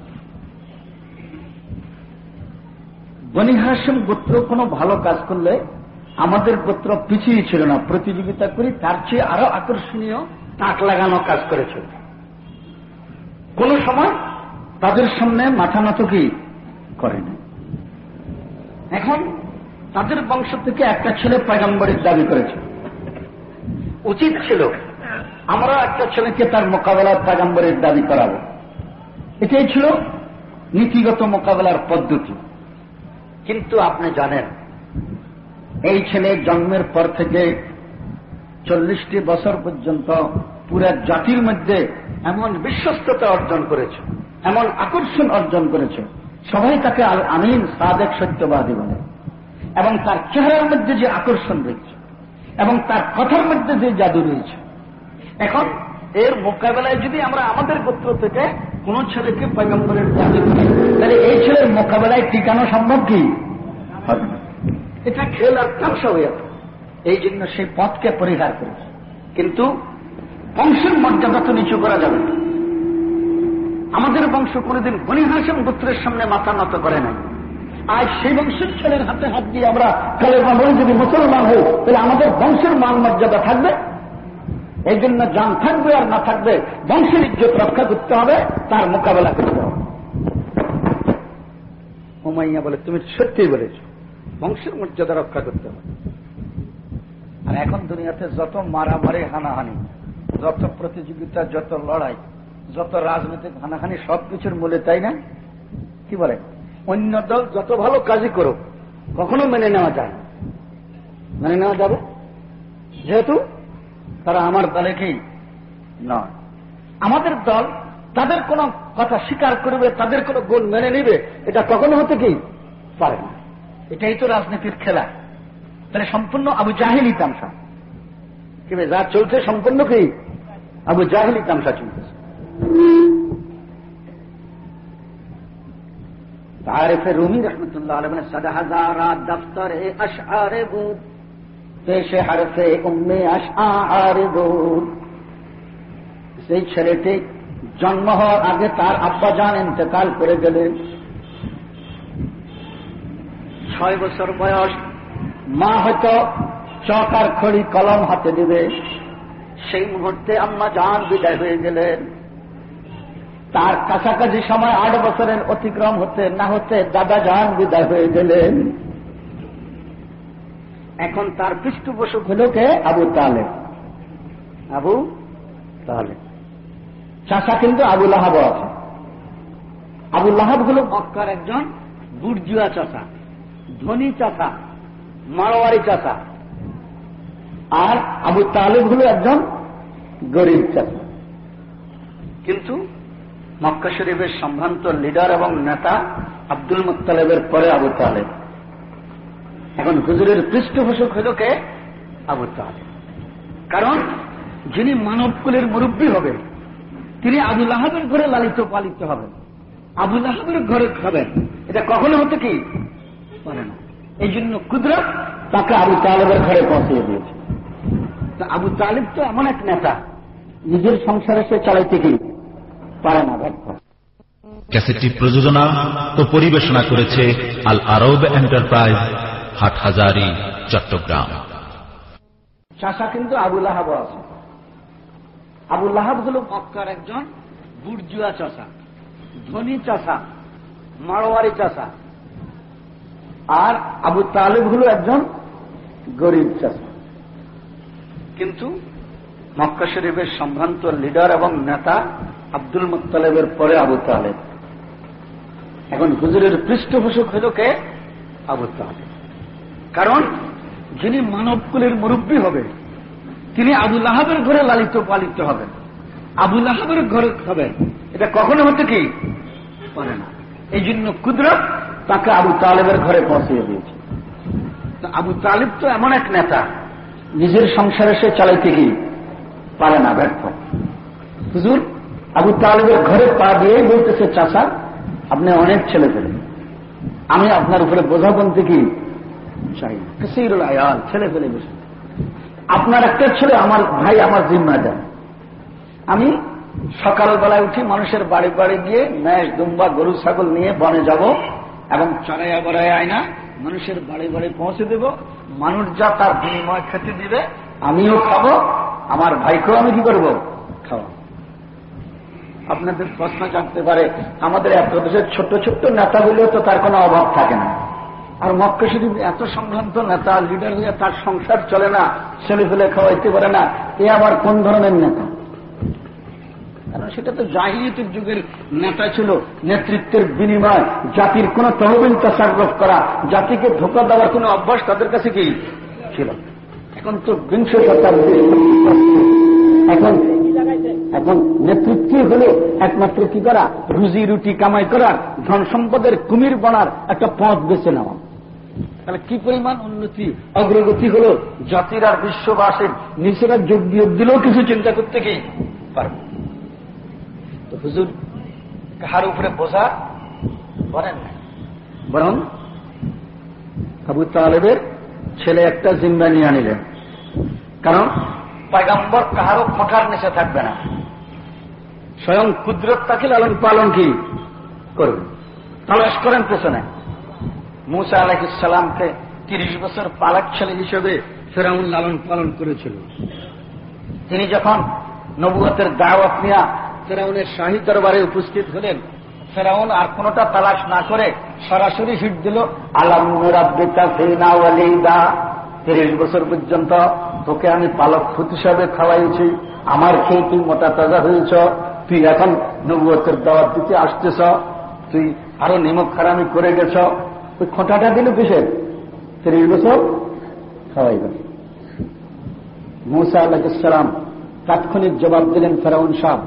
বনি হাসেম গোত্র কোনো ভালো কাজ করলে আমাদের গোত্র পিছিয়ে ছিল না, প্রতিযোগিতা করি, তার চেয়ে আরও আকর্ষণীয় তাক লাগানো কাজ করেছে কোন সময় তাদের সামনে মাথা নত কি করেনি এখন তাদের বংশ থেকে একটা ছেলে পয়গম্বরের দাবি করেছে। উচিত ছিল আমরা একটা ছেলেকে তার মোকাবেলার পয়গম্বরের দাবি করাবো। এটাই ছিল নীতিগত মোকাবেলার পদ্ধতি। কিন্তু আপনি জানেন এই ছেলে জন্মের পর থেকে চল্লিশটি বছর পর্যন্ত পুরা জাতির মধ্যে এমন বিশ্বস্ততা অর্জন করেছে, এমন আকর্ষণ অর্জন করেছে। সবাই তাকে আল আমিন, সাদেক, সত্যবাদী বলে। এবং তার চেহারার মধ্যে যে আকর্ষণ রয়েছে, এবং তার কথার মধ্যে যে জাদু রয়েছে। এখন এর মোকাবেলায় যদি আমরা আমাদের গোত্র থেকে কোন ছেলেকে পয়গম্বরের তাহলে এই ছেলের মোকাবেলায় টিকানো সম্ভব কি? হবে এটা খেল আর তামসা হয়ে যাবে। এই জন্য সেই পথকে পরিহার করেছে। কিন্তু বংশের মর্যাদা তো নিচু করা যাবে না। আমাদের বংশ কোনদিন বনি হাসেম গোত্রের সামনে মাথা নত করে নাই। আজ সেই বংশের ছেলের হাতে হাত দিয়ে আমরা কালের বলে যদি মুসলমান হই, তাহলে আমাদের বংশের মান মর্যাদা থাকবে? এই জন্য যান থাকবে আর না থাকবে, বংশের ইজ্জত রক্ষা করতে হবে, তার মোকাবেলা করতে হবে। ওমাইয়া বলে, তুমি সত্যিই বলেছ। বংশের মর্যাদা রক্ষা করতে হবে। আর এখন দুনিয়াতে যত মারামারি, হানাহানি, যত প্রতিযোগিতা, যত লড়াই, যত রাজনৈতিক হানাহানি সবকিছুর মূলে, তাই না? কি বলে? অন্য দল যত ভালো কাজই করুক, কখনো মেনে নেওয়া যায় না। মেনে নেওয়া যাবে? যেহেতু তারা আমার দলে কি? নয়। আমাদের দল তাদের কোন কথা স্বীকার করবে, তাদের কোন গুণ মেনে নিবে, এটা কখনো হতে কি? পারে না। এটাই তো রাজনীতির খেলা। তাহলে সম্পূর্ণ আবু জাহিলি তামসা। যা চলছে সম্পূর্ণ কি? আবু জাহিলি তামসা চলছে। تعارف رومی رحمت اللہ علیہ نے صد ہزارات دفتر اشعار بود پیش حرف ام সেই ছেলেটি জন্ম হওয়ার আগে তার আব্বা যান ইন্তেকাল করে গেলেন। ছয় বছর বয়স, মা হয়তো চকার খড়ি কলম হাতে দেবে। সেই মুহূর্তে আম্মা যান বিদায় হয়ে গেলেন। তার কাছাকাছি সময় আট বছরের অতিক্রম হতে না হতে দাদা যান বিদায় হয়ে গেলেন। এখন তার পৃষ্ঠপোষক হল কে? আবু তালে আবু তাহলে চাষা কিন্তু আবু লাহাব আছে। আবু লাহাব হল মক্কার একজন বুর্জুয়া চাষা ধনী চাষা মারোয়ারি চাষা আর আবু তালেব হল একজন গরিব চাষা কিন্তু মক্কা শরীফের সম্ভ্রান্ত লিডার এবং নেতা আব্দুল মুতালেবের পরে আবু তালেব। এখন হুজুরের পৃষ্ঠপোষক হল কে? আবু তালেব। কারণ যিনি মানবকুলের মুরব্বী হবেন, তিনি আবুল আহাবের ঘরে লালিত পালিত হবেন। আবুল আহাবের ঘরে খাবেন। এটা কখনো হতে কি? পারে না। এই জন্য কুদরত তাকে আবু তালেবের ঘরে পৌঁছিয়ে দিয়েছে। তা আবু তালেব তো এমন এক নেতা নিজের সংসারে সে চালাইতে কি পারে না ব্যর্থ। ক্যাসেটটি প্রযোজনা ও পরিবেশনা করেছে আল আরব এন্টারপ্রাইজ হাটহাজারি চট্টগ্রাম। চাষা কিন্তু আবুল আহাব আছে। আবুল আহাব হল মক্কার একজন বুর্জুয়া চাষা ধনী চাষা মারোয়ারি চাষা। আর আবু তালেব হল একজন গরিব চাষা। কিন্তু মক্কা শরীফের সম্ভ্রান্ত লিডার এবং নেতা আব্দুল মুতালেবের পরে আবু তালেব। এখন হুজুরের পৃষ্ঠপোষক হল কে? আবু তালেব। কারণ যিনি মানবকুলের মুরব্বী হবে, তিনি আবুল আহাবের ঘরে লালিত পালিত হবেন আবুল আহাবের ঘরে হবেন এটা কখনো হতে কি? পারে না। এই জন্য কুদরত তাকে আবু তালেবের ঘরে পৌঁছিয়ে দিয়েছে। আবু তালেব তো এমন এক নেতা, নিজের সংসারে সে চালাইতে কি পারে না, ব্যর্থ। হুজুর, আবু তালেবের ঘরে পা দিয়েই বলতেছে চাষা আপনি অনেক ছেলে পেলেন। আমি আপনার উপরে বোঝা বলতে কি চাই আয়াল, ছেলে পেলে বেশি। আপনার একটা ছেলে আমার ভাই আমার জিম্মা দেন। আমি সকালবেলায় উঠি মানুষের বাড়ি বাড়ি গিয়ে, ম্যাশ, দুম্বা, গরু, ছাগল নিয়ে বনে যাব। এবং চড়াইয়া বড়াই আয়না মানুষের বাড়ি বাড়ি পৌঁছে দেব। মানুষ যা তার বিনিময় খেতে দিবে, আমিও খাব, আমার ভাইকেও আমি কি করব? খাওয়া। আপনাদের প্রশ্ন জানতে পারে, আমাদের এত দেশের ছোট্ট ছোট্ট নেতাগুলো তো তার কোনো অভাব থাকে না। আর মক্কা শরীফ এত সম্ভ্রান্ত নেতা লিডার হয়ে তার সংসার চলে না ছেলে ফেলে খাওয়াইতে পারে না, এ আবার কোন ধরনের নেতা? কারণ সেটা তো জাহিলিয়তের যুগের নেতা ছিল, নেতৃত্বের বিনিময়, জাতির কোন তহবিল তাসারফ করা, জাতিকে ধোকা দেওয়ার কোন অভ্যাস তাদের কাছে কি ছিল? এখন তো বিংশ শতাব্দী এখন এখন নেতৃত্বই হল একমাত্র কি করা? রুজি রুটি কামাই করার, ধন সম্পদের কুমির বনার একটা পথ বেছে নেওয়া। তাহলে কি পরিমাণ উন্নতি, অগ্রগতি হল? জাতির আর বিশ্ববাসীর, নিজেরা যোগ বিয়োগ দিলেও কিছু চিন্তা করতে কি পারবে? হুজুর কাহার উপরে বোঝা বলেন না। বরং আবু তালেবের ছেলে একটা জিম্মা নিয়ে আনিলেন। কারণ পায়গাম্বর কাহারও খোঁটার নিচে থাকবে না। স্বয়ং কুদরত তাকে লালন পালন কি করবে? তালাশ করেন পেছনে। মুসা আলাহিসাল্লামকে তিরিশ বছর পালাক ছেলে হিসেবে ফেরাউন লালন পালন করেছিল। তিনি যখন নবুয়তের দাওয়াত নিয়া ফেরাউনের শাহী দরবারে উপস্থিত হলেন। ফেরাউন আর কোনটা তালাশ না করে সরাসরি হিট দিল, আলাম তিরিশ বছর পর্যন্ত তোকে আমি পালক ফুট হিসাবে খাওয়াইছি, আমার খেয়ে তুই মোটা তাজা হয়েছ, তুই এখন নবুয়তের দাওয়াত দিতে আসতেছ, তুই আরও নিমক খারামি করে গেছ। ওই খোঁটাটা দিল কিসের? তিরিশ বছর? খাওয়াইবেন মৌসা আল্লাহাম তাৎক্ষণিক জবাব দিলেন ফেরাউন সাহ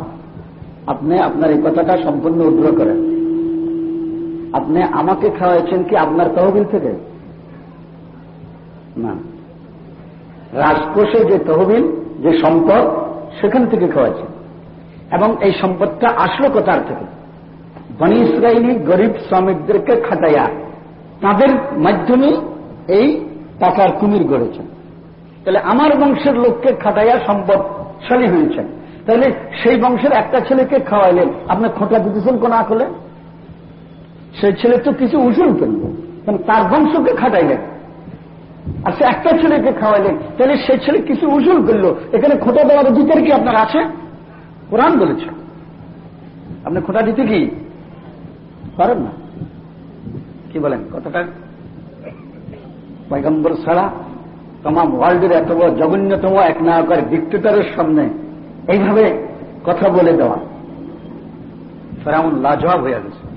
আপনি আপনার এই কথাটা সম্পূর্ণ উদ্র করেন। আপনি আমাকে খাওয়াইছেন কি আপনার তহবিল থেকে? না। রাজকোষে যে তহবিল, যে সম্পদ, সেখান থেকে খাওয়াইছেন। এবং এই সম্পদটা আসলো কোথার থেকে? বনি ইসরায়েলি গরিব শ্রমিকদেরকে খাটাইয়া তাদের মাধ্যমে এই টাকার কুমির গড়েছেন। তাহলে আমার বংশের লোককে খাটাইয়া সম্পদশালী হয়েছেন। তাহলে সেই বংশের একটা ছেলেকে খাওয়াইলেন। আপনি খোঁটা দিতেছেন কোন আকলে সেই ছেলে তো কিছু উসুল করল তার বংশকে খাটাইলেন? আর সে একটা ছেলেকে খাওয়াইলেন। তাহলে সেই ছেলে কিছু উসুল করল। এখানে খোঁটা দেওয়ার অধিকার কি আপনার আছে? কোরআন বলেছে। আপনি খোঁটা দিতে কি? পারেন না? কি বলেন? কতটা পয়গম্বর ছাড়া তমাম ওয়ার্ল্ডের এত বড় জঘন্যতম এক নায়কের ডিক্টেটারের সামনে এইভাবে কথা বলে দেওয়া। ফেরাউন লাজবাব হয়ে গেছে।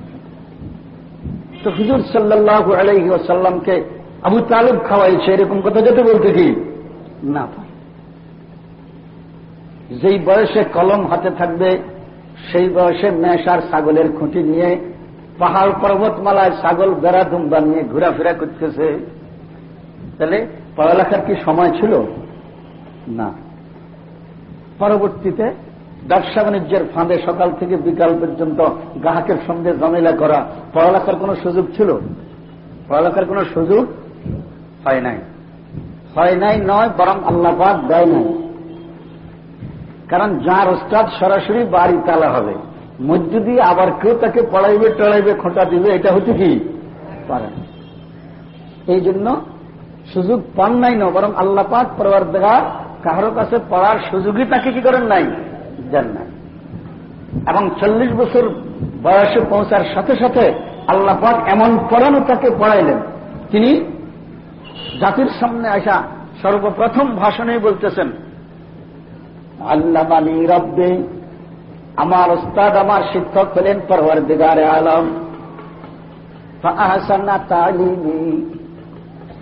তো হুজুর সাল্লাহ আলাইহি ওসাল্লামকে আবু তালেব খাওয়াইছে, এরকম কথা যেতে বলতে কি? না পারে যেই বয়সে কলম হাতে থাকবে, সেই বয়সে মেষার ছাগলের খুঁটি নিয়ে পাহাড় পর্বতমালায় ছাগল বেড়া দুম্বা নিয়ে ঘোরাফেরা করতেছে। তাহলে পড়ালেখার কি সময় ছিল? না। পরবর্তীতে ব্যবসা বাণিজ্যের ফাঁদে সকাল থেকে বিকাল পর্যন্ত গ্রাহকের সঙ্গে জমেলা করা, পড়ালেখার কোন সুযোগ ছিল? পড়ালেখার কোন সুযোগ হয় নাই। হয় নাই নয়, বরং আল্লাপাক দেয় নাই। কারণ যার ওস্তাদ সরাসরি বাড়ি তালা হবে, মধ্য দিয়ে আবার কেউ তাকে পড়াইবে, টড়াইবে খোঁটা দিবে, এটা হতে কি? পারে এই জন্য সুযোগ পান নাই না বরং আল্লাহ পাক পড়ার দেখা কারও কাছে পড়ার সুযোগই তাকে কি করেন নাই? দেন নাই। এবং চল্লিশ বছর বয়সে পৌঁছার সাথে সাথে আল্লাহ পাক এমন পড়ানো তাকে পড়াইলেন। তিনি জাতির সামনে আসা সর্বপ্রথম ভাষণেই বলতেছেন আল্লাহ মানি রব্বে, আমার ওস্তাদ আমার শিক্ষক হলেন পরওয়ার দিগারে আলম তালিমি,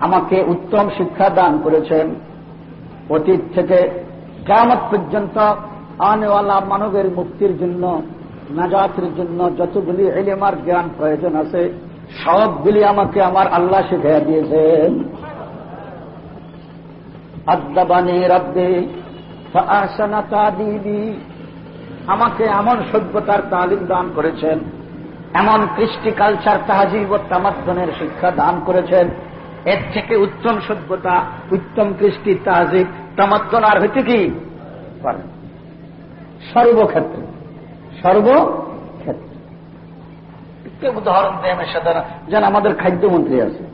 আমাকে উত্তম শিক্ষা দান করেছেন। অতীত থেকে কেমত পর্যন্ত আনেওয়ালা মানবের মুক্তির জন্য, নাজাতের জন্য যতগুলি এলেমার জ্ঞান প্রয়োজন আছে, সবগুলি আমাকে আমার আল্লাহ শিখাইয়া দিয়েছেন। আদাবানি রব্বে তাদিবি। আমাকে এমন সভ্যতার তালিম দান করেছেন, এমন কৃষ্টি কালচার তাহাজিব তামাদ্দনের শিক্ষা দান করেছেন এর থেকে উত্তম সভ্যতা, উত্তম কৃষ্টি তাহাজিব তামাদ্দন আর হইতে কি? পারে। সর্বক্ষেত্রে। সর্বক্ষেত্রে। উদাহরণ দেন এর সাথে যেন আমাদের খাদ্যমন্ত্রী আছে।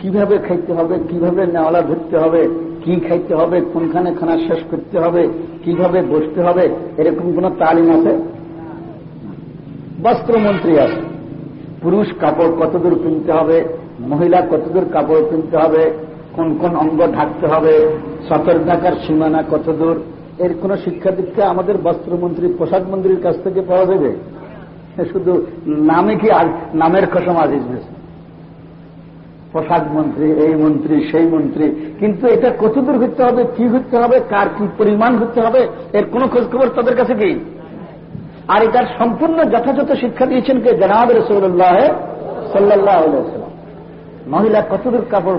কীভাবে খাইতে হবে, কীভাবে নেওয়ালা ধরতে হবে, কি খাইতে হবে, কোনখানে খানা শেষ করতে হবে, কীভাবে বসতে হবে, এরকম কোন তালিম আছে? বস্ত্রমন্ত্রী আছে। পুরুষ কাপড় কতদূর কিনতে হবে? মহিলা কতদূর কাপড় কিনতে হবে? কোন কোন অঙ্গ ঢাকতে হবে? সতর ঢাকার সীমানা কতদূর? এর কোন শিক্ষা দীক্ষা আমাদের বস্ত্রমন্ত্রী পোশাক মন্ত্রীর কাছ থেকে পাওয়া যাবে? শুধু নামে কি আর নামের কসম আজিজ বেশি? পোশাক মন্ত্রী, এই মন্ত্রী, সেই মন্ত্রী। কিন্তু এটা কতদূর ঘুরতে হবে? কি ঘুরতে হবে? কার কি পরিমাণ ঘুরতে হবে? এর কোন খোঁজ খবর তাদের কাছে কি? আর এটার সম্পূর্ণ যথাযথ শিক্ষা দিয়েছেন কে? জানাব রসুল্লাহ সাল্লাহ মহিলা কতদূর কাপড়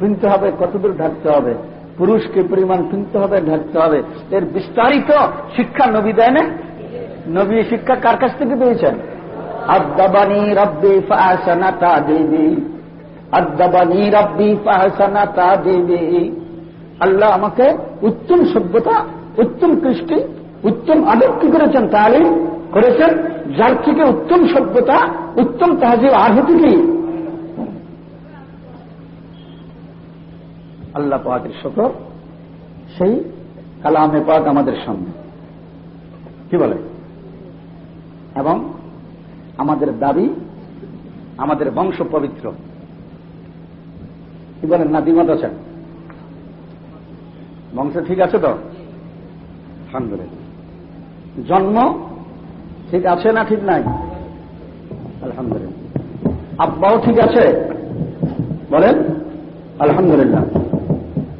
কিনতে হবে, কতদূর ঢাকতে হবে? পুরুষকে পরিমাণ কিনতে হবে, ঢাকতে হবে। এর বিস্তারিত শিক্ষা নবী দেয় না নবী শিক্ষা কার কাছ থেকে পেয়েছেন? আদাবানি রব্বি ফাসানাতা দেবী। আদাবানি রব্বি ফাহাসানাতা দেবী। আল্লাহ আমাকে উত্তম সভ্যতা, উত্তম কৃষ্টি উত্তম আদব কি করেছেন? তালিম করেছেন, যার থেকে উত্তম সভ্যতা, উত্তম তাহাজিব আর হতে কি? আল্লাহ পাকের শকর, সেই কালামে পাক আমাদের সামনে। কি বলে? এবং আমাদের দাবি, আমাদের বংশ পবিত্র। কি বলেন না, দ্বিমত আছেন? বংশ ঠিক আছে তো? আলহামদুলিল্লাহ। জন্ম ঠিক আছে না ঠিক নাই? আলহামদুলিল্লাহ। আব্বাও ঠিক আছে? বলেন, আলহামদুলিল্লাহ।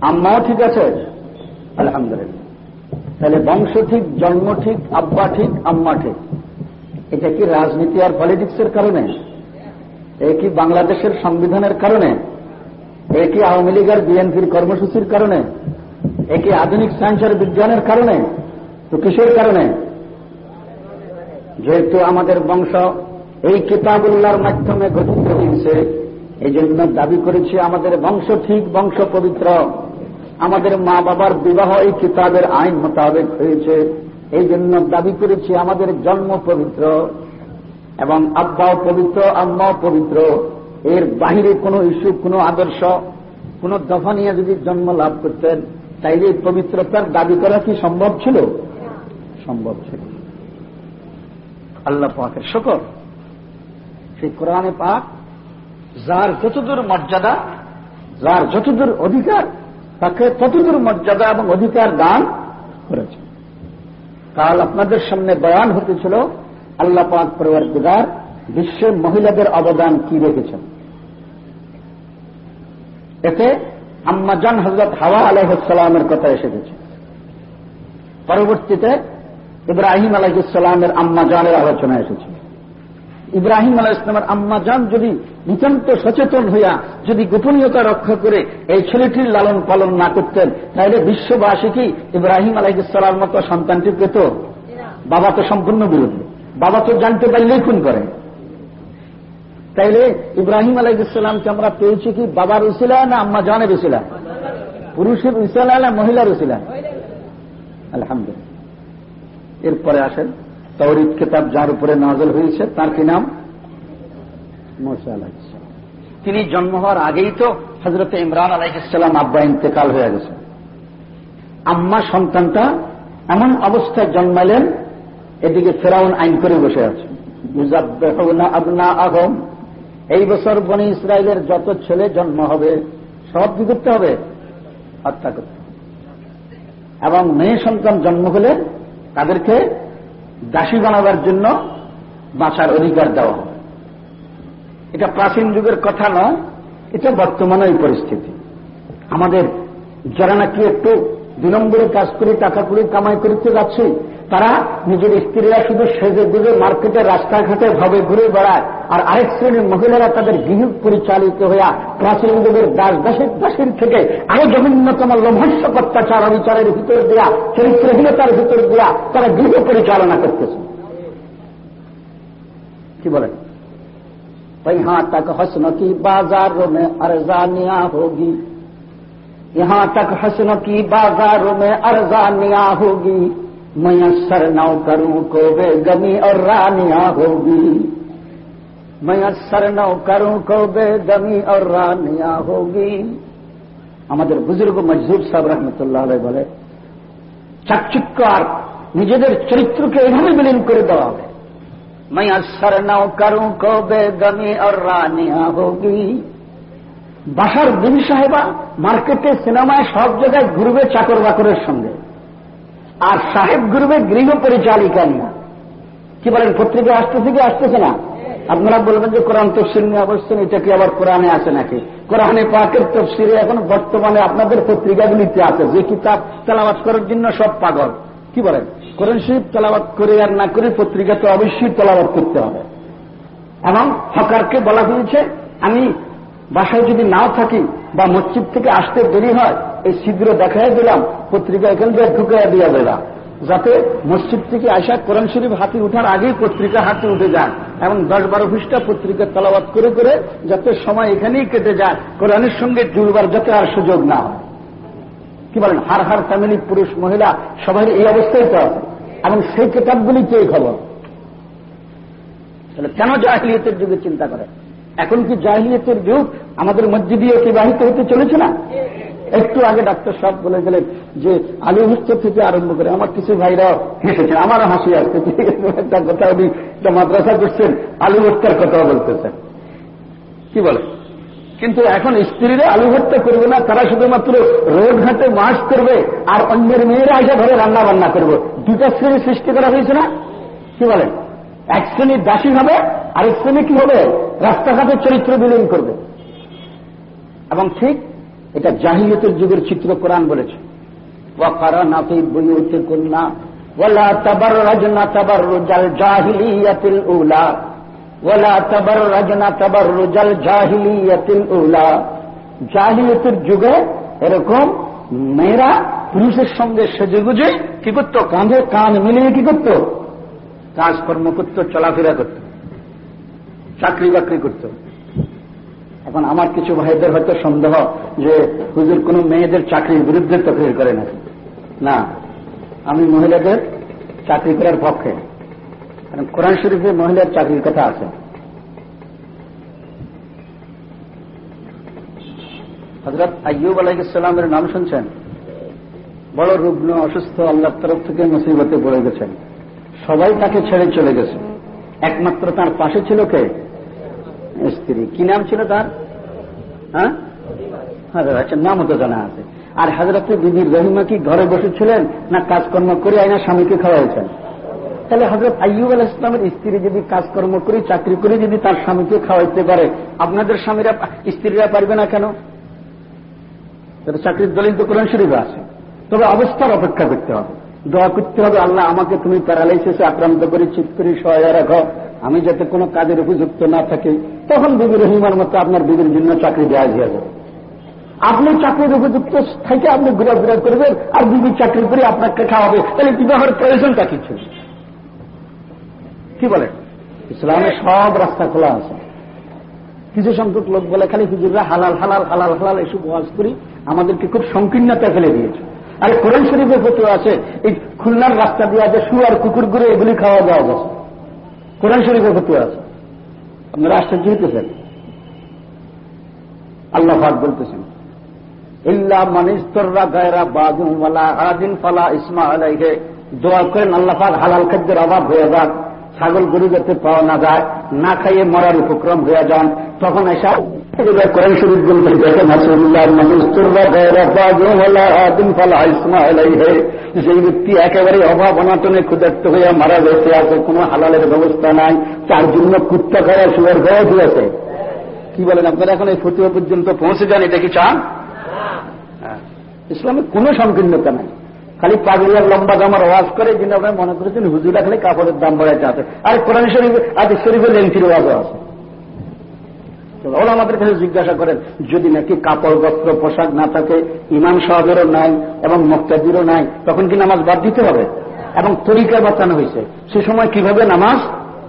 আম্মাও ঠিক আছে? আলহামদুলিল্লাহ। তাহলে বংশ ঠিক, জন্ম ঠিক, আব্বা ঠিক, আম্মা ঠিক। এটা কি রাজনীতি আর পলিটিক্সের কারণে? এ কি বাংলাদেশের সংবিধানের কারণে? এ কি আওয়ামী লীগ আর বিএনপির কর্মসূচির কারণে? এ কি আধুনিক সায়েন্স আর বিজ্ঞানের কারণে? তো কিসের কারণে? যেহেতু আমাদের বংশ এই কিতাবুল্লাহর মাধ্যমে গঠিত হয়েছে এই জন্য দাবি করেছি আমাদের বংশ ঠিক, বংশ পবিত্র। আমাদের মা বাবার বিবাহ এই কিতাবের আইন মোতাবেক হয়েছে। এই জন্য দাবি করেছি আমাদের জন্ম পবিত্র এবং আব্বাও পবিত্র, আম্মাও পবিত্র। এর বাহিরে কোনো ইস্যু, কোনো আদর্শ, কোন দফা নিয়ে যদি জন্ম লাভ করতেন, তাইলে পবিত্রতার দাবি করা কি সম্ভব ছিল? সম্ভব ছিল। আল্লাহ পাকের শকর। সেই কোরআনে পাক, যার যতদূর মর্যাদা, যার যতদূর অধিকার, তাকে ততদূর মর্যাদা এবং অধিকার দান করেছে। কাল আপনাদের সামনে বয়ান হতেছিল আল্লাহ পাক পরিবার বিশ্বের মহিলাদের অবদান কি রেখেছেন? এতে আম্মাজান হজরত হাওয়া আলাইসালামের কথা এসে গেছে। পরবর্তীতে ইব্রাহিম আলাইসালামের আম্মাজানের আলোচনা এসেছে। ইব্রাহিম আলাহ ইসলামের আম্মাজান যদি নিতান্ত সচেতন হইয়া যদি গোপনীয়তা রক্ষা করে এই ছেলেটির লালন পালন না করতেন, তাহলে বিশ্ববাসী কি ইব্রাহিম আলাইসালাম মতো সন্তানটি পেত বাবা তো সম্পূর্ণ বিরোধী। বাবা তো জানতে পারলেই খুন করে। তাইলে ইব্রাহিম আলাইসালামকে আমরা পেয়েছি কি বাবার উসিলা না আম্মা জানের উসিলা পুরুষের উসিলা না মহিলার উসিলা আলহামদুলিল্লাহ। এরপরে আসেন তৌরিদ কেতাব যার উপরে নাজল হয়েছে তার কি নাম? মোসা তিনি জন্ম হওয়ার আগেই তো হজরত ইমরান আলাইসালাম আব্বা ইন্তেকাল হয়ে গেছে। আম্মা সন্তানটা এমন অবস্থায় জন্মালেন এদিকে ফেরাউন আইন করে বসে আছে। আবনা আহম এই বছর বনি ইসরায়েলের যত ছেলে জন্ম হবে সব কি করতে হবে। হত্যা করতে এবং মেয়ে সন্তান জন্ম হলে তাদেরকে দাসী বানাবার জন্য বাঁচার অধিকার দেওয়া হবে। এটা প্রাচীন যুগের কথা নয় এটা বর্তমানে এই পরিস্থিতি। আমাদের যারা নাকি একটু দুই নম্বরে কাজ করে টাকা করে কামাই করতে যাচ্ছে তারা নিজের স্ত্রীরা শুধু সেজে গুজে মার্কেটে রাস্তাঘাটে ভাবে ঘুরে বেড়ায় আর আরেক শ্রেণীর মহিলারা তাদের গৃহ পরিচালিত হইয়া প্রাচীন যুগের দাস দাসের দাসের থেকে আরো জঘন্যতম লোভস্যক অত্যাচার অবিচারের ভিতর দেয়া চরিত্রহীনতার ভিতর দেয়া তারা গৃহ পরিচালনা করতেছে কি বলেন यहाँ तक हसन की बाजारों में अर्जानियां होगी यहाँ तक हसन की बाजारों में अर्जानियां होगी मैसर नौकरों को वे गमी और रानियां होगी मैसर नौकरों को वे गमी और रानियां होगी আমাদের বুজুর্গ মজহুর সাহেব রহমতুল্লাহ বলে চাকচিক্য আর নিজেদের চরিত্রকে এভাবে বিলীন করে দেওয়া হবে मैं असर नौ करूं को बेगमी और रानिया होगी বাসার বিবি সাহেবা মার্কেটে সিনেমায় সব জায়গায় ঘুরবে চাকর বাকরের সঙ্গে আর সাহেব ঘুরবে গৃহ পরিচালিকা নিয়ে কি বলেন, পত্রিকা আসতেছে কি আসতেছে না? আপনারা বলবেন যে কোরআন তফসিল নিয়ে বসছেন, এটা কি আবার কোরআনে আছে নাকি? কোরআনে পাকের তফসিরে এখন বর্তমানে আপনাদের পত্রিকাগুলিতে আছে, যে কিতাব তেলাবাদ করার জন্য সব পাগল। কি বলেন? কোরআন শরীফ তেলাবাদ করে আর না করে পত্রিকা তো অবশ্যই তেলাবাদ করতে হবে। এবং হকারকে বলা হয়েছে, আমি বাসায় যদি নাও থাকি বা মসজিদ থেকে আসতে দেরি হয় এই ছিদ্র দেখাই দিলাম, পত্রিকা এখান থেকে ঢুকাইয়া দিয়া দিলাম যাতে মসজিদ থেকে আসা কোরআন শরীফ হাতে উঠার আগেই পত্রিকা হাতে উঠে যান এবং দশ বারো পৃষ্ঠা পত্রিকা তলাবাদ করে করে যাতে সময় এখানেই কেটে যায়, কোরআনের সঙ্গে জুড়বার যাতে আর সুযোগ না হয়। কি বলেন, হার হার ফ্যামিলি, পুরুষ, মহিলা, সবাই এই অবস্থায় তো এবং সেই কেতাবগুলি কে খবর? তাহলে কেন জাহিলিয়তের যুগে চিন্তা করে? এখন কি জাহিলিয়তের যুগ আমাদের মধ্যে অতিবাহিত হতে চলেছে না? একটু আগে ডাক্তার সাহেব বলে গেলেন যে আলু হস্ত থেকে আরম্ভ করে, আমার কিছু ভাইরাও হেসেছেন আমারও হাসি আসছে একটা কথা উনি একটা মাদ্রাসা করছেন, আলু হত্যার কথাও বলতেছেন। কি বলে? কিন্তু এখন স্ত্রীরা আলু হত্যা করবে না, তারা শুধুমাত্র রোড ঘাটে মাছ করবে, আর অন্যের মেয়েরা এসে ঘরে রান্না বান্না করবে। দুটা শ্রেণি সৃষ্টি করা হয়েছে না? কি বলেন এক শ্রেণির দাসী হবে, আরেক শ্রেণি কি হবে? রাস্তাঘাটে চরিত্র বিলীন করবে। এবং ঠিক এটা জাহিলিয়তের যুগের চিত্র কোরআন বলেছে। ওয়াকারা জাহিলিয়তের যুগে এরকম মেয়েরা পুরুষের সঙ্গে সেজে গুজে কি করত? কাঁধে কান মিলিয়ে কি করত? কাজকর্ম করত, চলাফেরা করত চাকরি বাকরি করত। এখন আমার কিছু ভাইদের হয়তো সন্দেহ যে হুজুর কোন মেয়েদের চাকরির বিরুদ্ধে তকরির করে না না। আমি মহিলাদের চাকরি করার পক্ষে। কারণ কোরআন শরীফে মহিলার চাকরির কথা আছে। হজরত আইয়ুব আলাইসালামের নাম শুনছেন? বড় রুগ্ন, অসুস্থ আল্লাহ তরফ থেকে মুসিবতে পড়ে গেছেন। সবাই তাকে ছেড়ে চলে গেছে। একমাত্র তার পাশে ছিল কে? স্ত্রী। কি নাম ছিল তার? হ্যাঁ? আচ্ছা নামও তো জানা আছে। আর হাজরত বিবির রহিমা কি ঘরে বসেছিলেন না কাজকর্ম করে আইনা স্বামীকে খাওয়াইছেন? তাহলে হজরত আইয়ুব আল ইসলামের স্ত্রী যদি কাজকর্ম করে, চাকরি করে যদি তার স্বামীকে খাওয়াইতে পারে, আপনাদের স্বামীরা, স্ত্রীরা পারবে না কেন? চাকরির দলিল তো কোরআন শরীফ আছে। তবে অবস্থার অপেক্ষা করতে হবে। দোয়া করতে হবে, আল্লাহ আমাকে তুমি প্যারালাইসিসে আক্রান্ত করে চিত করে। সহায় রাখো আমি যাতে কোনো কাজের উপযুক্ত না থাকি, তখন বিবি রহিমার মতো আপনার বিবির জন্য চাকরি দেওয়া হয়ে যাবে। আপনি চাকরির উপযুক্ত থেকে আপনি ঘোরাফেরা করবেন, আর বিবির চাকরি করে আপনাকে খাওয়াবে। তাহলে বিবাহের প্রয়োজনটা কিছু কি বলে? ইসলামে সব রাস্তা খোলা আছে। কিছু সংখ্যক লোক বলে, খালি হুজুররা হালাল হালাল হালাল হালাল এসব ওয়াজ করি, আমাদেরকে খুব সংকীর্ণতা ফেলে দিয়েছে। আর কোরআন শরীফের ফটো আছে, এই খুলনার রাস্তা দিয়ে আছে শু আর কুকুর করে এগুলি খাওয়া যাওয়া গেছে। কোরআন শরীফের ফতুয়া আছে। আপনারা আশ্চর্য হইতেছেন। আল্লাহ ভাগ বলতেছেন, ইল্লা মানিস্তররা গায়রা বাদুন ওয়ালা আদিন ফালা ইসমা আলাইহে। দোয়া করেন, আল্লাহ পাক হালাল খাদ্যের অভাব হয়ে যাক, ছাগল গরু যাতে পাওয়া না যায়, না খাইয়ে মরার উপক্রম হয়ে যান, তখন এসা যেই ব্যক্তি একেবারে অভাব অনাটনে ক্ষুদার্ত হইয়া মারা গেছে আছে কোনো হালালের ব্যবস্থা নাই, তার জন্য কুত্তা খাওয়া শুয়ার খাওয়া দিয়েছে কি বলেন আপনারা এখন, এই ফতুয়া পর্যন্ত পৌঁছে যান, এটা কি চান? ইসলামে কোনো সংকীর্ণতা নাই। খালি পাগলিয়ার লম্বা জামার ওয়াজ করে, যিনি আপনার মনে করেছেন হুজুরা খালি কাপড়ের দাম বাড়াইতে আছে আর কোরআন শরীফ আদি শরীফের লেন্থির ওয়াজও আছে। ওরা আমাদের কাছে জিজ্ঞাসা করেন, যদি নাকি কাপড়, বস্ত্র, পোশাক না থাকে, ইমাম সাহেবেরও নাই এবং মক্তাদিরও নাই, তখন কি নামাজ বাদ দিতে হবে? এবং তরিকা বাঁচানো হয়েছে, সে সময় কীভাবে নামাজ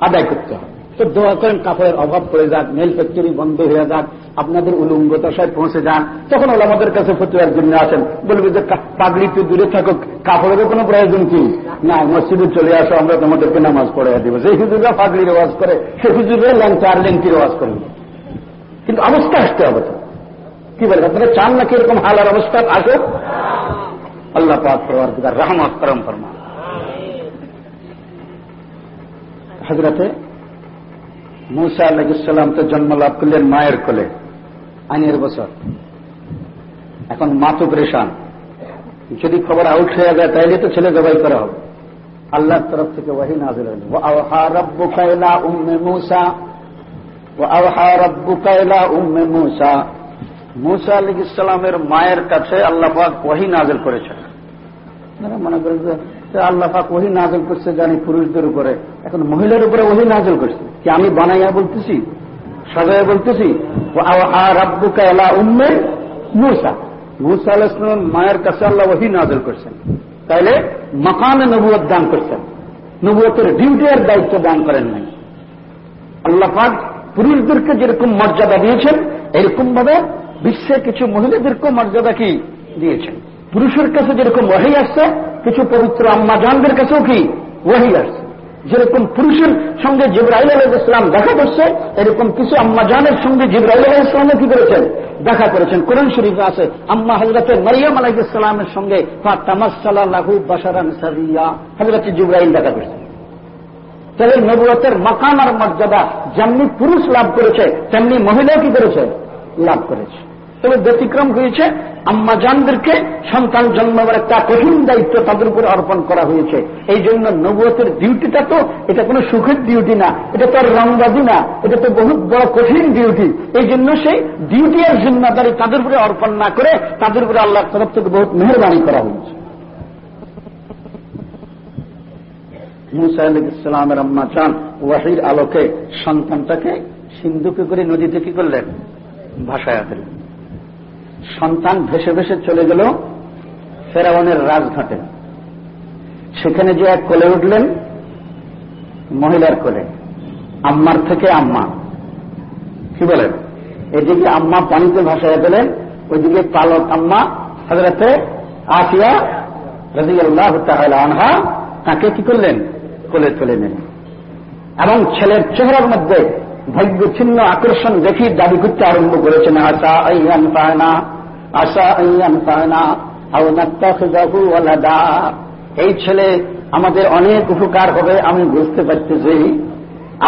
আদায় করতে হবে? তো দোয়া করেন, কাপড়ের অভাব পড়ে যাক মেল ফ্যাক্টরি বন্ধ হয়ে যাক, আপনাদের উলুঙ্গতাশায় পৌঁছে যান। তখন ওরা আমাদের কাছে ফতুয়ার জন্য আসেন, বলবে যে পাগড়ি তো দূরে থাকুক, কাপড়েরও কোনো প্রয়োজন কি? না, মসজিদে চলে আসো, আমরা তোমাদেরকে নামাজ পড়ে দিব। সেই হুজুরা পাগড়ির আওয়াজ করে, সে হুজুরা ল্যাংচা আর লেংটির আওয়াজ করবে কিন্তু অবস্থা আসতে হবে তো। কি বলে, আপনারা চান নাকি এরকম হালার অবস্থা আসুক? আল্লাহ পাক প্রবর্তিকার রহমত করম ফরমা হজরতে মুসা আলাইসাল্লাম তো জন্ম লাভ করলেন মায়ের কোলে, আইনের বছর। এখন মা তো পরেশান। যদি খবর আউট হয়ে যায়, তাইলে তো ছেলে জবাই করা হবে। আল্লাহর তরফ থেকে ওয়াহি নাজিল হল। আবহা রব্বুকাইলা উম্মে মুসা। মুসা আলী ইসলামের মায়ের কাছে আল্লাহাক ওহি নাজেল করেছেন। মনে করেন যে আল্লাহাক ওহি নাজেল করছে, জানি পুরুষদের উপরে। এখন মহিলার উপরে ওহি নাজেল করছে। কি আমি বানাইয়া বলতেছি? সবাই বলতেছি? আবহা রব্বুকাইলা উম্মে মুসা। মুসা আল ইসলামের মায়ের কাছে আল্লাহ ওহি নাজেল করছেন। তাইলে মাকানে নবুয়ত দান করছেন। নবুয়তের ডিউটি আর দায়িত্ব দান করেন নাই। আল্লাহ পাক পুরুষদেরকে যেরকম মর্যাদা দিয়েছেন এরকম ভাবে বিশ্বে কিছু মহিলাদেরকেও মর্যাদা কি দিয়েছেন? পুরুষের কাছে যেরকম ওয়াহি আসছে, কিছু পবিত্র আম্মা জানদের কাছেও কি ওয়াহি আসছে? যেরকম পুরুষের সঙ্গে জিব্রাইল আলহ ইসলাম দেখা করছে, এরকম কিছু আম্মা জানের সঙ্গে জিব্রাইল আলহ ইসলামও কি করেছেন? দেখা করেছেন। কোরআন শরীফ আছে, আম্মা হজরতের মারিয়াম আলাহ ইসলামের সঙ্গে ফাতামাসাল্লাহু বাসারান সারিয়া হজরত জিব্রাইল দেখা করছেন তাহলে নবুয়তের মাকাম আর মর্যাদা যেমনি পুরুষ লাভ করেছে, তেমনি মহিলা কি করেছে? লাভ করেছে। তবে ব্যতিক্রম হয়েছে আম্মাজানদেরকে সন্তান জন্মাবার একটা কঠিন দায়িত্ব তাদের উপরে অর্পণ করা হয়েছে। এই জন্য নবুয়তের ডিউটিটা তো, এটা কোনো সুখের ডিউটি না, এটা তো রংবাদী না, এটা তো বহুত বড় কঠিন ডিউটি এই জন্য সেই ডিউটি আর জিম্মাদারি তাদের উপরে অর্পণ না করে তাদের উপরে আল্লাহর তরফ থেকে বহুত মেহরবানি করা হয়েছে। মুসা আলী ইসলামের আম্মা চান ওয়াহির আলোকে সন্তানটাকে সিন্ধুকে করে নদীতে কি করলেন? ভাসায়া ফেললেন সন্তান ভেসে ভেসে চলে গেল ফেরাউনের রাজঘাটে। সেখানে যে এক কোলে উঠলেন, মহিলার কোলে, আম্মার থেকে আম্মা। কি বলেন? এদিকে আম্মা পানিতে ভাসাইয়া দিলেন, ওইদিকে পালক আম্মা হজরতে আসিয়া রাজি আল্লাহ আনহা, তাকে কি করলেন? কোলে তুলে নেন এবং ছেলের চেহারার মধ্যে ভাগ্য ছিন্ন আকর্ষণ দেখি দাবি করতে আরম্ভ করেছেন আশা আইয়ান পায়না আশা আইয়ান পায়না আলাদা এই ছেলে আমাদের অনেক উপকার হবে, আমি বুঝতে পারতেছি।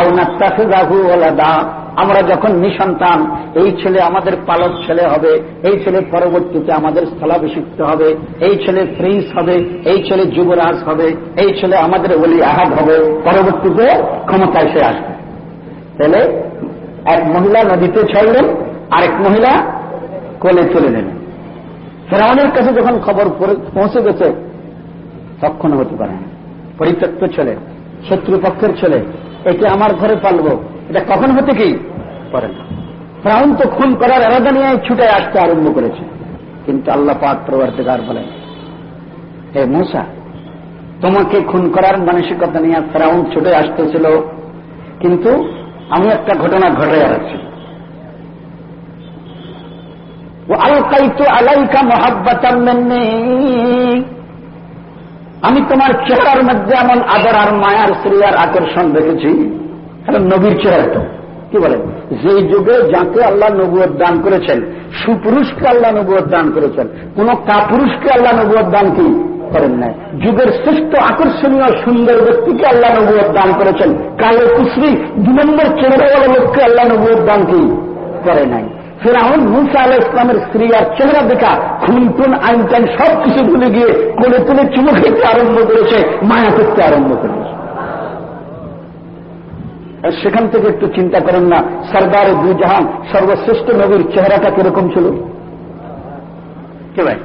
আউনাত্তাকে যাহু আলাদা আমরা যখন নিসন্তান, এই ছেলে আমাদের পালক ছেলে হবে, এই ছেলে পরবর্তীতে আমাদের স্থলাভিষিক্ত হবে, এই ছেলে প্রিন্স হবে, এই ছেলে যুবরাজ হবে, এই ছেলে আমাদের বলি আহাদ হবে, পরবর্তীতে ক্ষমতায় সে আসবে। তাহলে এক মহিলা নদীতে ছাড়লেন আরেক মহিলা কোলে চলে নেবেন ফেরাউনের কাছে যখন খবর পৌঁছে গেছে তখন হতে পারে পরিত্যক্ত ছেলে, শত্রুপক্ষের ছেলে, একে আমার ঘরে পালবো। এটা কখন হতে কি? পারে না। ফ্রাউন তো খুন করার এরাদা নিয়ে ছুটে আসতে আরম্ভ করেছে। কিন্তু আল্লাহ পাক প্রবর্তকার বলেন হে মূসা তোমাকে খুন করার মানসিকতা নিয়ে ফ্রাউন ছুটে আসতেছিল। কিন্তু আমি একটা ঘটনা ঘটে আলকাইতু আলাইকা মহাব্বাতাম আমি তোমার চেহারার মধ্যে এমন আদর আর মায়ার শ্রীয়ার আকর্ষণ দেখেছি। কারণ নবীর চেহারা তো কি বলেন যে যুগে যাকে আল্লাহ নবুয় দান করেছেন, সুপুরুষকে আল্লাহ নবুয় দান করেছেন, কোন কাপুরুষকে আল্লাহ নবুয় দান কি করেন নাই। যুগের শ্রেষ্ঠ আকর্ষণীয় সুন্দর ব্যক্তিকে আল্লাহ নবুয় দান করেছেন। কালো কুশ্রী, দু নম্বর চেহারাওয়ালা লোককে আল্লাহ নবুয় দান কি করে নাই। ফেরাউন মুসা আল ইসলামের স্ত্রী আর চেহারা দেখা খুন টুন আইন টাইন সব কিছু ভুলে গিয়ে কোলে তুলে চুমু খেতে আরম্ভ করেছে, মায়া করতে আরম্ভ করেছে। সেখান থেকে একটু চিন্তা করেন না সরদার দুই জাহান সর্বশ্রেষ্ঠ নবীর চেহারাটা কীরকম ছিল কে ভাই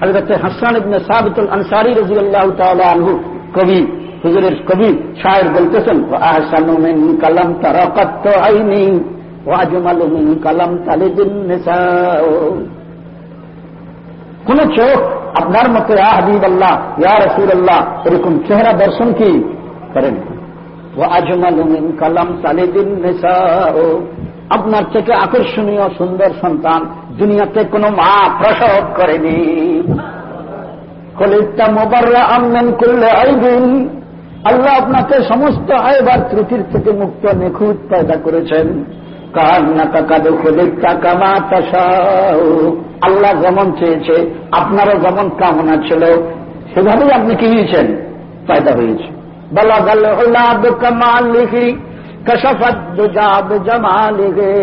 হজরত হাসান ইবনে সাবিতুল আনসারি রাজিয়াল্লাহু তাআলা আনহু কবি হুজুরের কবি শায়ের বলতেছেন আহসানু মিন কালাম তারাকাত আইনি ওয়া আজমালু মিন কালাম তালিদিন নিসাও কোন চোখ আপনার মতো ইয়া হাবিব আল্লাহ ইয়া রসুল আল্লাহ এরকম চেহারা দর্শন কি করেন ও আজমাল মিন কালাম তালিদিন আপনার থেকে আকর্ষণীয় সুন্দর সন্তান দুনিয়াতে কোনো মা প্রসব করেনি। কলিতা মোবাররা আমেন করলে আইবিন আল্লাহ আপনাকে সমস্ত আয়বার ত্রুটির থেকে মুক্ত নিখুঁত পয়দা করেছেন। আল্লাহ যেমন চেয়েছে, আপনারও যেমন কামনা ছিল, সেভাবেই আপনি কি হয়েছেন? পয়দা হয়েছে। বলা গেল কামাল লিখি কশফত দুজাব জমালিহে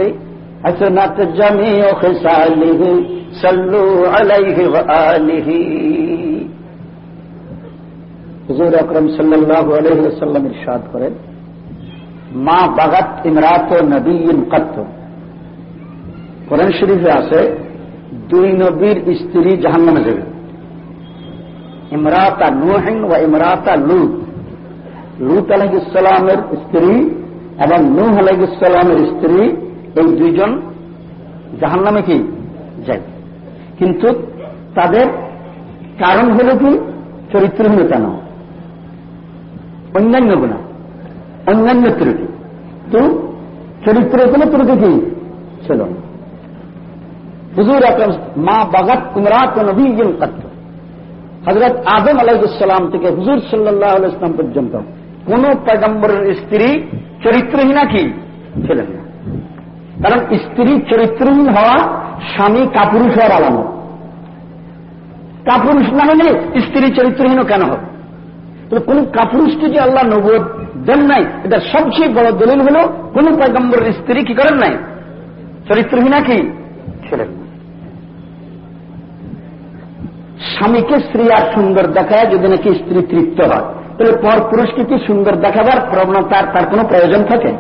حسنت جميع خصاله صلوا عليه وآله হুজুর আকরম সাল্লাহ আলহিসাল্লাম ইরশাদ করেন মা বাগাত ইমরাত নবীন কত্ত কোরআন শরীফে আছে দুই নবীর স্ত্রী জাহান্নামে যাবে ইমরাতা নুহিন ও ইমরাতা লুত লুত আলহিসামের স্ত্রী এবং নূহ আলহিসামের স্ত্রী এই দুইজন জাহান নামে কি যায় কিন্তু তাদের কারণ হল কি চরিত্রহীনতা নয় অন্যান্য গুণা অন্যান্য ত্রুটি তো চরিত্রের কোন ত্রুটি কি ছিল না হুজুর আকরম মা বাগাত কুমরাত নবী কাত্ত হজরত আদম আলাইসালাম থেকে হুজুর সাল্লাহ ইসলাম পর্যন্ত কোন পয়গম্বরের স্ত্রী চরিত্রহীনা কি ছিলেন না কারণ স্ত্রী চরিত্রহীন হওয়া স্বামী কাপুরুষ হওয়ার আলামত। কাপুরুষ না হলে স্ত্রী চরিত্রহীন কেন হবে? কোন কাপুরুষকে যে আল্লাহ নবোধ দেন নাই, এটা সবচেয়ে বড় দলিল হল কোন পয়গম্বরের স্ত্রী কি করেন নাই? চরিত্রহীনা কি ছিলেন স্বামীকে স্ত্রী আর সুন্দর দেখায় যদি নাকি স্ত্রী তৃপ্ত হয়। তাহলে পর পুরুষকে কি সুন্দর দেখাবার প্রবণতার তার কোন প্রয়োজন থাকে?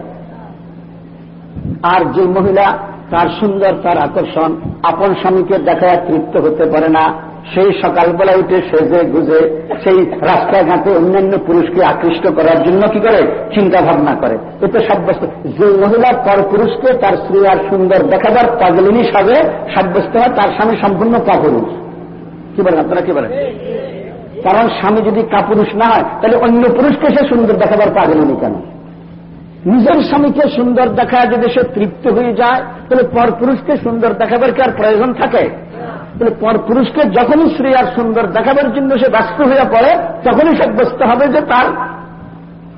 আর যে মহিলা তার সুন্দর, তার আকর্ষণ, আপন স্বামীকে দেখায় তৃপ্ত হতে পারে না, সেই সকালবেলা উঠে সেজে গুজে, সেই রাস্তাঘাটে অন্যান্য পুরুষকে আকৃষ্ট করার জন্য কি করে? চিন্তা ভাবনা করে এতে সাব্যস্ত। যে মহিলা পর পুরুষকে তার স্ত্রী আর সুন্দর দেখাবার পাগলিনী সাবে সাব্যস্ত হয় তার স্বামী সম্পূর্ণ কাপুরুষ কি বলেন আপনারা কি বলেন? কারণ স্বামী যদি কাপুরুষ না হয়, তাহলে অন্য পুরুষকে সে সুন্দর দেখাবার পাগলিনী কেন? নিজের স্বামীকে সুন্দর দেখায় যদি সে তৃপ্ত হয়ে যায়, তাহলে পর পুরুষকে সুন্দর দেখাবার কি আর প্রয়োজন থাকে? তাহলে পর পুরুষকে যখনই স্ত্রী আর সুন্দর দেখাবার জন্য সে ব্যস্ত হয়ে পড়ে, তখনই সাব্যস্ত হবে যে তার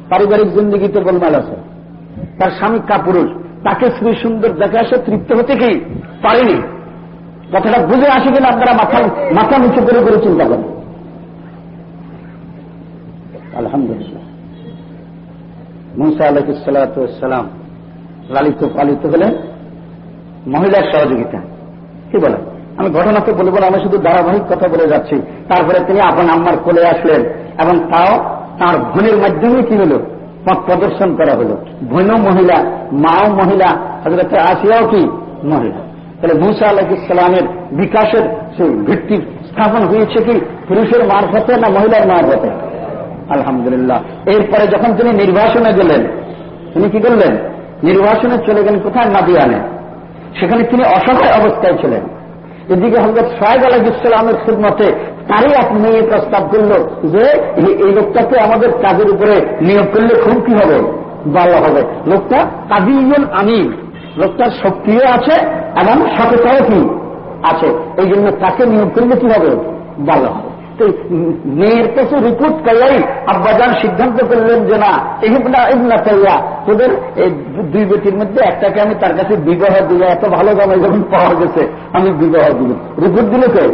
পারিবারিক জিন্দগিতে গোলমাল আছে। তার স্বামী কাপুরুষ, তাকে স্ত্রী সুন্দর দেখা সে তৃপ্ত হতে কি পারেনি? কথাটা বুঝে আসে কিনা আপনারা মাথা মাথা নিচু করে করে চিন্তা করেন। আলহামদুলিল্লাহ। মুসা আলহিসাম লালিত পালিত হলেন মহিলার সহযোগিতা। কি বলেন? আমি ঘটনা তো বলব না আমি শুধু ধারাবাহিক কথা বলে যাচ্ছি। তারপরে তিনি আপন আম্মার কোলে আসলেন এবং তাও তার বোনের মাধ্যমে কি হল? পথ প্রদর্শন করা হল। বোন মহিলা, মাও মহিলা হজরত আসিয়াও কি? মহিলা। তাহলে মুসা আলহিসামের বিকাশের সেই ভিত্তি স্থাপন হয়েছে কি? পুরুষের মারফতে না মহিলার মারফতে? আলহামদুলিল্লাহ। এরপরে যখন তিনি নির্বাসনে গেলেন, তিনি কি করলেন? নির্বাসনে চলে গেলেন কোথায়? নাদিয়ানে সেখানে তিনি অসহায় অবস্থায় ছিলেন। এদিকে হজরত সাহেব আলাহ ইসলামের মতে তারই এক মেয়ে প্রস্তাব করল যে, এই লোকটাকে আমাদের কাজের উপরে নিয়োগ করলে খুব কি হবে? ভালো হবে। লোকটা কাজীজন আমি লোকটার শক্তিও আছে এবং সততাও কি আছে। এই জন্য তাকে নিয়োগ করলে কি হবে? ভালো হবে। মেয়ের কাছে রিপোর্ট করাই আব্বাজান সিদ্ধান্ত করলেন যে না, ইবনা ইবনা তাইয়া তোদের এই দুই বেটির মধ্যে একটাকে আমি তার কাছে বিবাহ দিল এত ভালো জামাই যখন পাওয়া গেছে, আমি বিবাহ দিল রিপোর্ট দিল কে?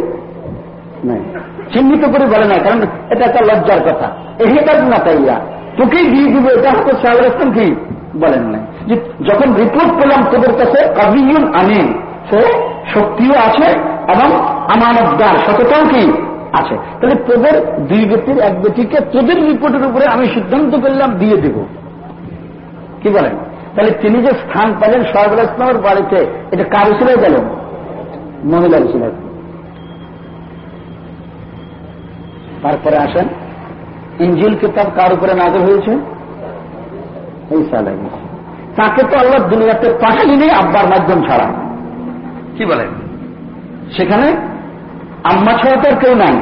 চিহ্নিত করে বলে না কারণ এটা একটা লজ্জার কথা। এহিকার না তাইয়া তোকেই দিয়ে দিব, এটা হয়তো সাহেব ইসলাম কি? বলেন না যে যখন রিপোর্ট পেলাম তোদের কাছে কবিউন আমিন, সে শক্তিও আছে এবং আমানতদার। সততাও কি? আছে। তাহলে তোদের দুই ব্যক্তির এক ব্যক্তিকে তোদের রিপোর্টের উপরে আমি সিদ্ধান্ত করলাম, দিয়ে দেব। কি বলেন? তাহলে তিনি যে স্থান পেলেন সরবর ইসলামের বাড়িতে, এটা কার ছিল গেলেন মহিলার ছিলেন তারপরে আসেন, ইঞ্জিল কিতাব কার উপরে নাজর হয়েছে? ঈসা আলাইহিস তাকে তো আল্লাহ দুনিয়াতে পাঠাইনি আব্বার মাধ্যম ছাড়া। কি বলেন? সেখানে আম্মা ছাড়া তো আর কেউ নাই।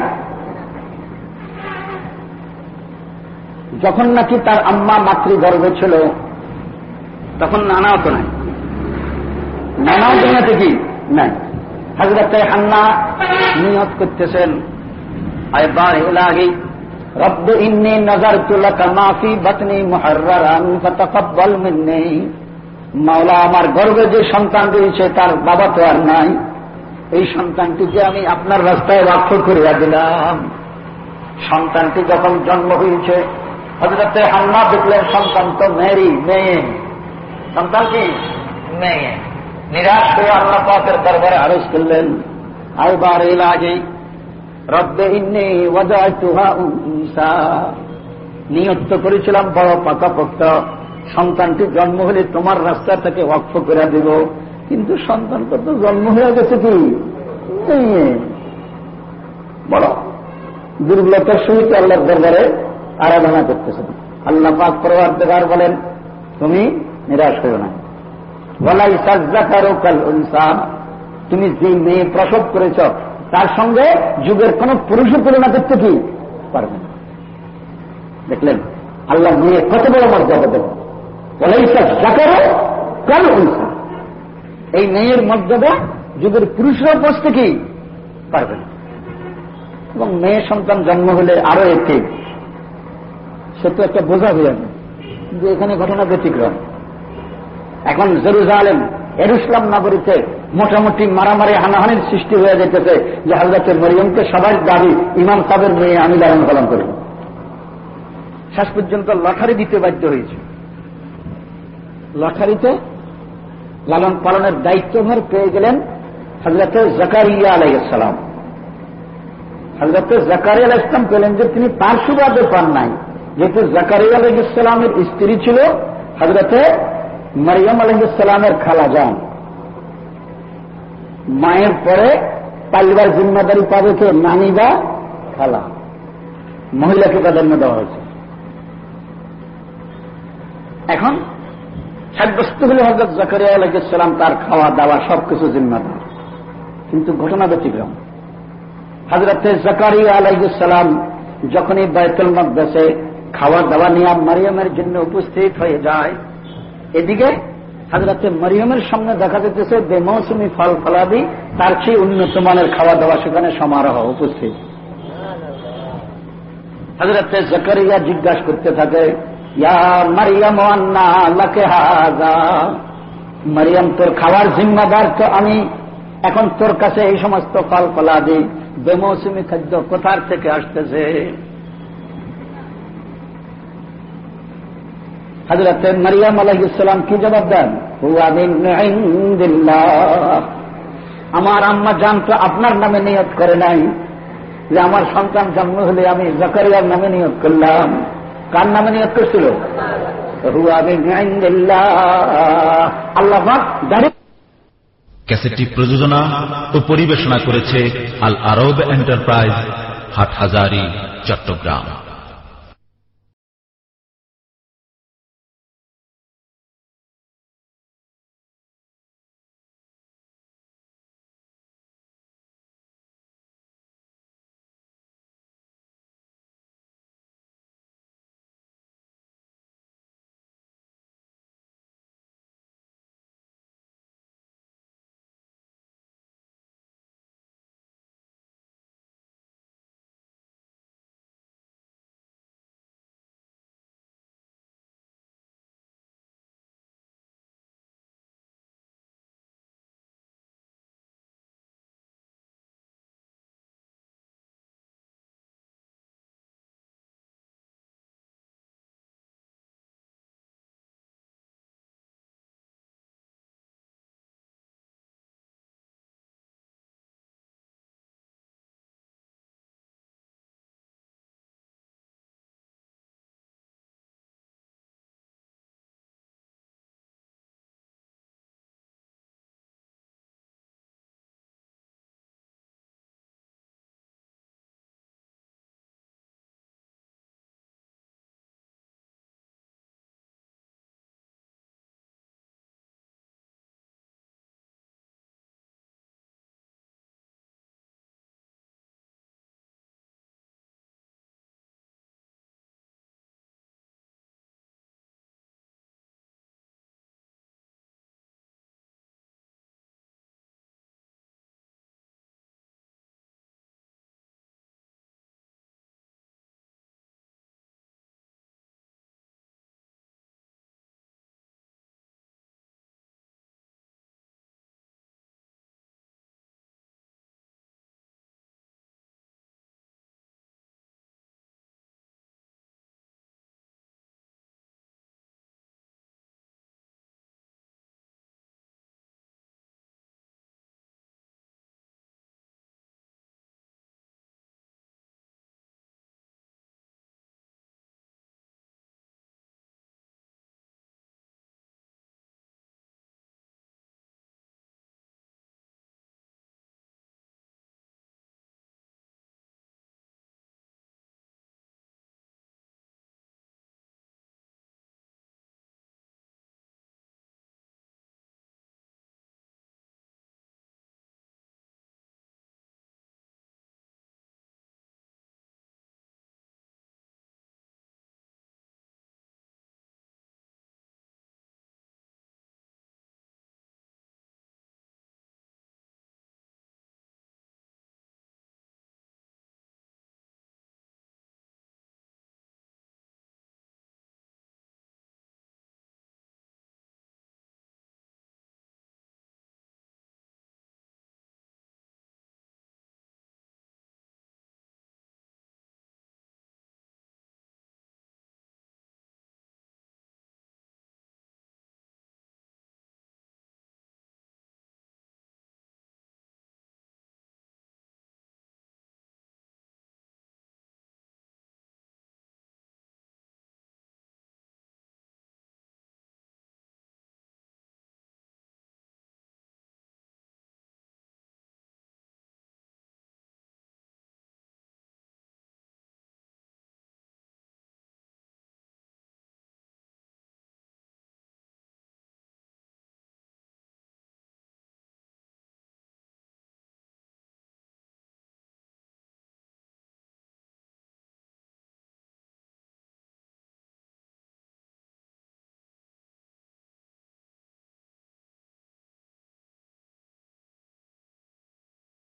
যখন নাকি তার আম্মা মাতৃগর্ভে ছিল, তখন নানাও তো নাই। নানাও দুনিয়াতে কি? নাই। হাজরত হান্না নিয়ত করতেছেন আয়বার ইলাহি, রব্ব ইন্নি নজরতু লাকা মা ফি বাতনি মুহাররারান ফাতাকাব্বাল মিন্নি। মাওলা আমার গর্ভে যে সন্তান রয়েছে, তার বাবা তো আর নাই। এই সন্তানটিকে আমি আপনার রাস্তায় লক্ষ্য করিয়া দিলাম। সন্তানটি যখন জন্ম হয়েছে হজরতে হান্না দেখলেন সন্তান তো মেরি মেয়ে। সন্তান কি? মেয়ে। নিরাশ হয়ে আল্লাহ পাকের দরবারে আরজ করলেন আইবার ইলাজে রব্বে ইন্নি ওয়াজাতুহা উনসা। নিয়ত করেছিলাম বড় পাকা পাকাপোক্ত। সন্তানটি জন্ম হলে তোমার রাস্তা থেকে ওয়াকফ করে দিব। কিন্তু সন্তানটা তো জন্ম হয়ে গেছে কি? বড় দুর্বলতার সহিত আল্লাহর দরবারে আরাধনা করতেছেন আল্লাহ পাক পরবার বলেন, তুমি নিরাশ হও না। বলাই সাজ্জাকারো কাল উনসা, তুমি যে মেয়ে প্রসব করেছ, তার সঙ্গে যুগের কোন পুরুষের তুলনা করতে কি পারবে দেখলেন আল্লাহ মেয়ে কত বড় মর্যাদা দেব। বলাই সাজ্জাকারো কাল উনসা। এই মেয়ের মর্যাদা যুগের পুরুষরা বসতে কি? পারবে না। এবং মেয়ে সন্তান জন্ম হলে আরও একটি। সে তো একটা বোঝা হয়ে যাবে কিন্তু এখানে ঘটনা ব্যতিক্রম। এখন জেরুজালেম, এরুসলাম নগরীতে মোটামুটি মারামারি, হানাহানির সৃষ্টি হয়ে যেতেছে যে হাজরাতের মরিয়মকে সবার দাবি, ইমাম সাহেবের মেয়ে আমি লালন পালন করি। শেষ পর্যন্ত লটারি দিতে বাধ্য হয়েছে। লটারিতে লালন পালনের দায়িত্বভার পেয়ে গেলেন হজরতে জাকারিয়া আলাইসালাম হজরত জাকারিয়া আলাহ ইসলাম পেলেন যে তিনি তার সুবাদে পান নাই। যেহেতু জাকারিয়া আলহ ইসলামের স্ত্রী ছিল হজরতে মরিয়ম আলহিসামের খালা যান মায়ের পরে পালিবার জিম্মাদারি পাবে কে নানি বা খালা। মহিলাকে প্রাধান্য দেওয়া হয়েছে। এখন সাব্যস্ত হলে হজরত জাকারিয়া আলহিসাম তার খাওয়া দাওয়া সবকিছু জিম্মাদার। কিন্তু ঘটনা ব্যতিক্রম। হজরতে জাকারিয়া আলাইসালাম যখনই বায়তুল মকদাসে খাওয়া দাওয়া নিয়ে মারিয়ামের জন্য উপস্থিত হয়ে যায়, এদিকে হাজরাতে মরিয়মের সামনে দেখা যেতেছে বেমৌসুমি ফল ফলাদি তার চেয়ে উন্নত মানের খাওয়া দাওয়া সেখানে সমারোহ উপস্থিত। হাজরাতে জাকারিয়া জিজ্ঞাসা করতে থাকে মারিয়াম লাকে হাজা মারিয়াম, তোর খাওয়ার জিম্মাদার তো আমি। এখন তোর কাছে এই সমস্ত ফল ফলাদি বেমৌসুমি খাদ্য কোথার থেকে আসতেছে? হজরত মরিয়াম আলহিসাম কি জবাব দেন? আমার আম্মা জানতো আপনার নামে নিয়োগ করে নাই। যে আমার সন্তান জন্ম হলে আমি জাকারিয়ার নামে নিয়োগ করলাম। কার নামে নিয়োগ করছিল? আল্লাহ ক্যাসেটটি প্রযোজনা ও পরিবেশনা করেছে আল আরব এন্টারপ্রাইজ হাটহাজারি, চট্টগ্রাম।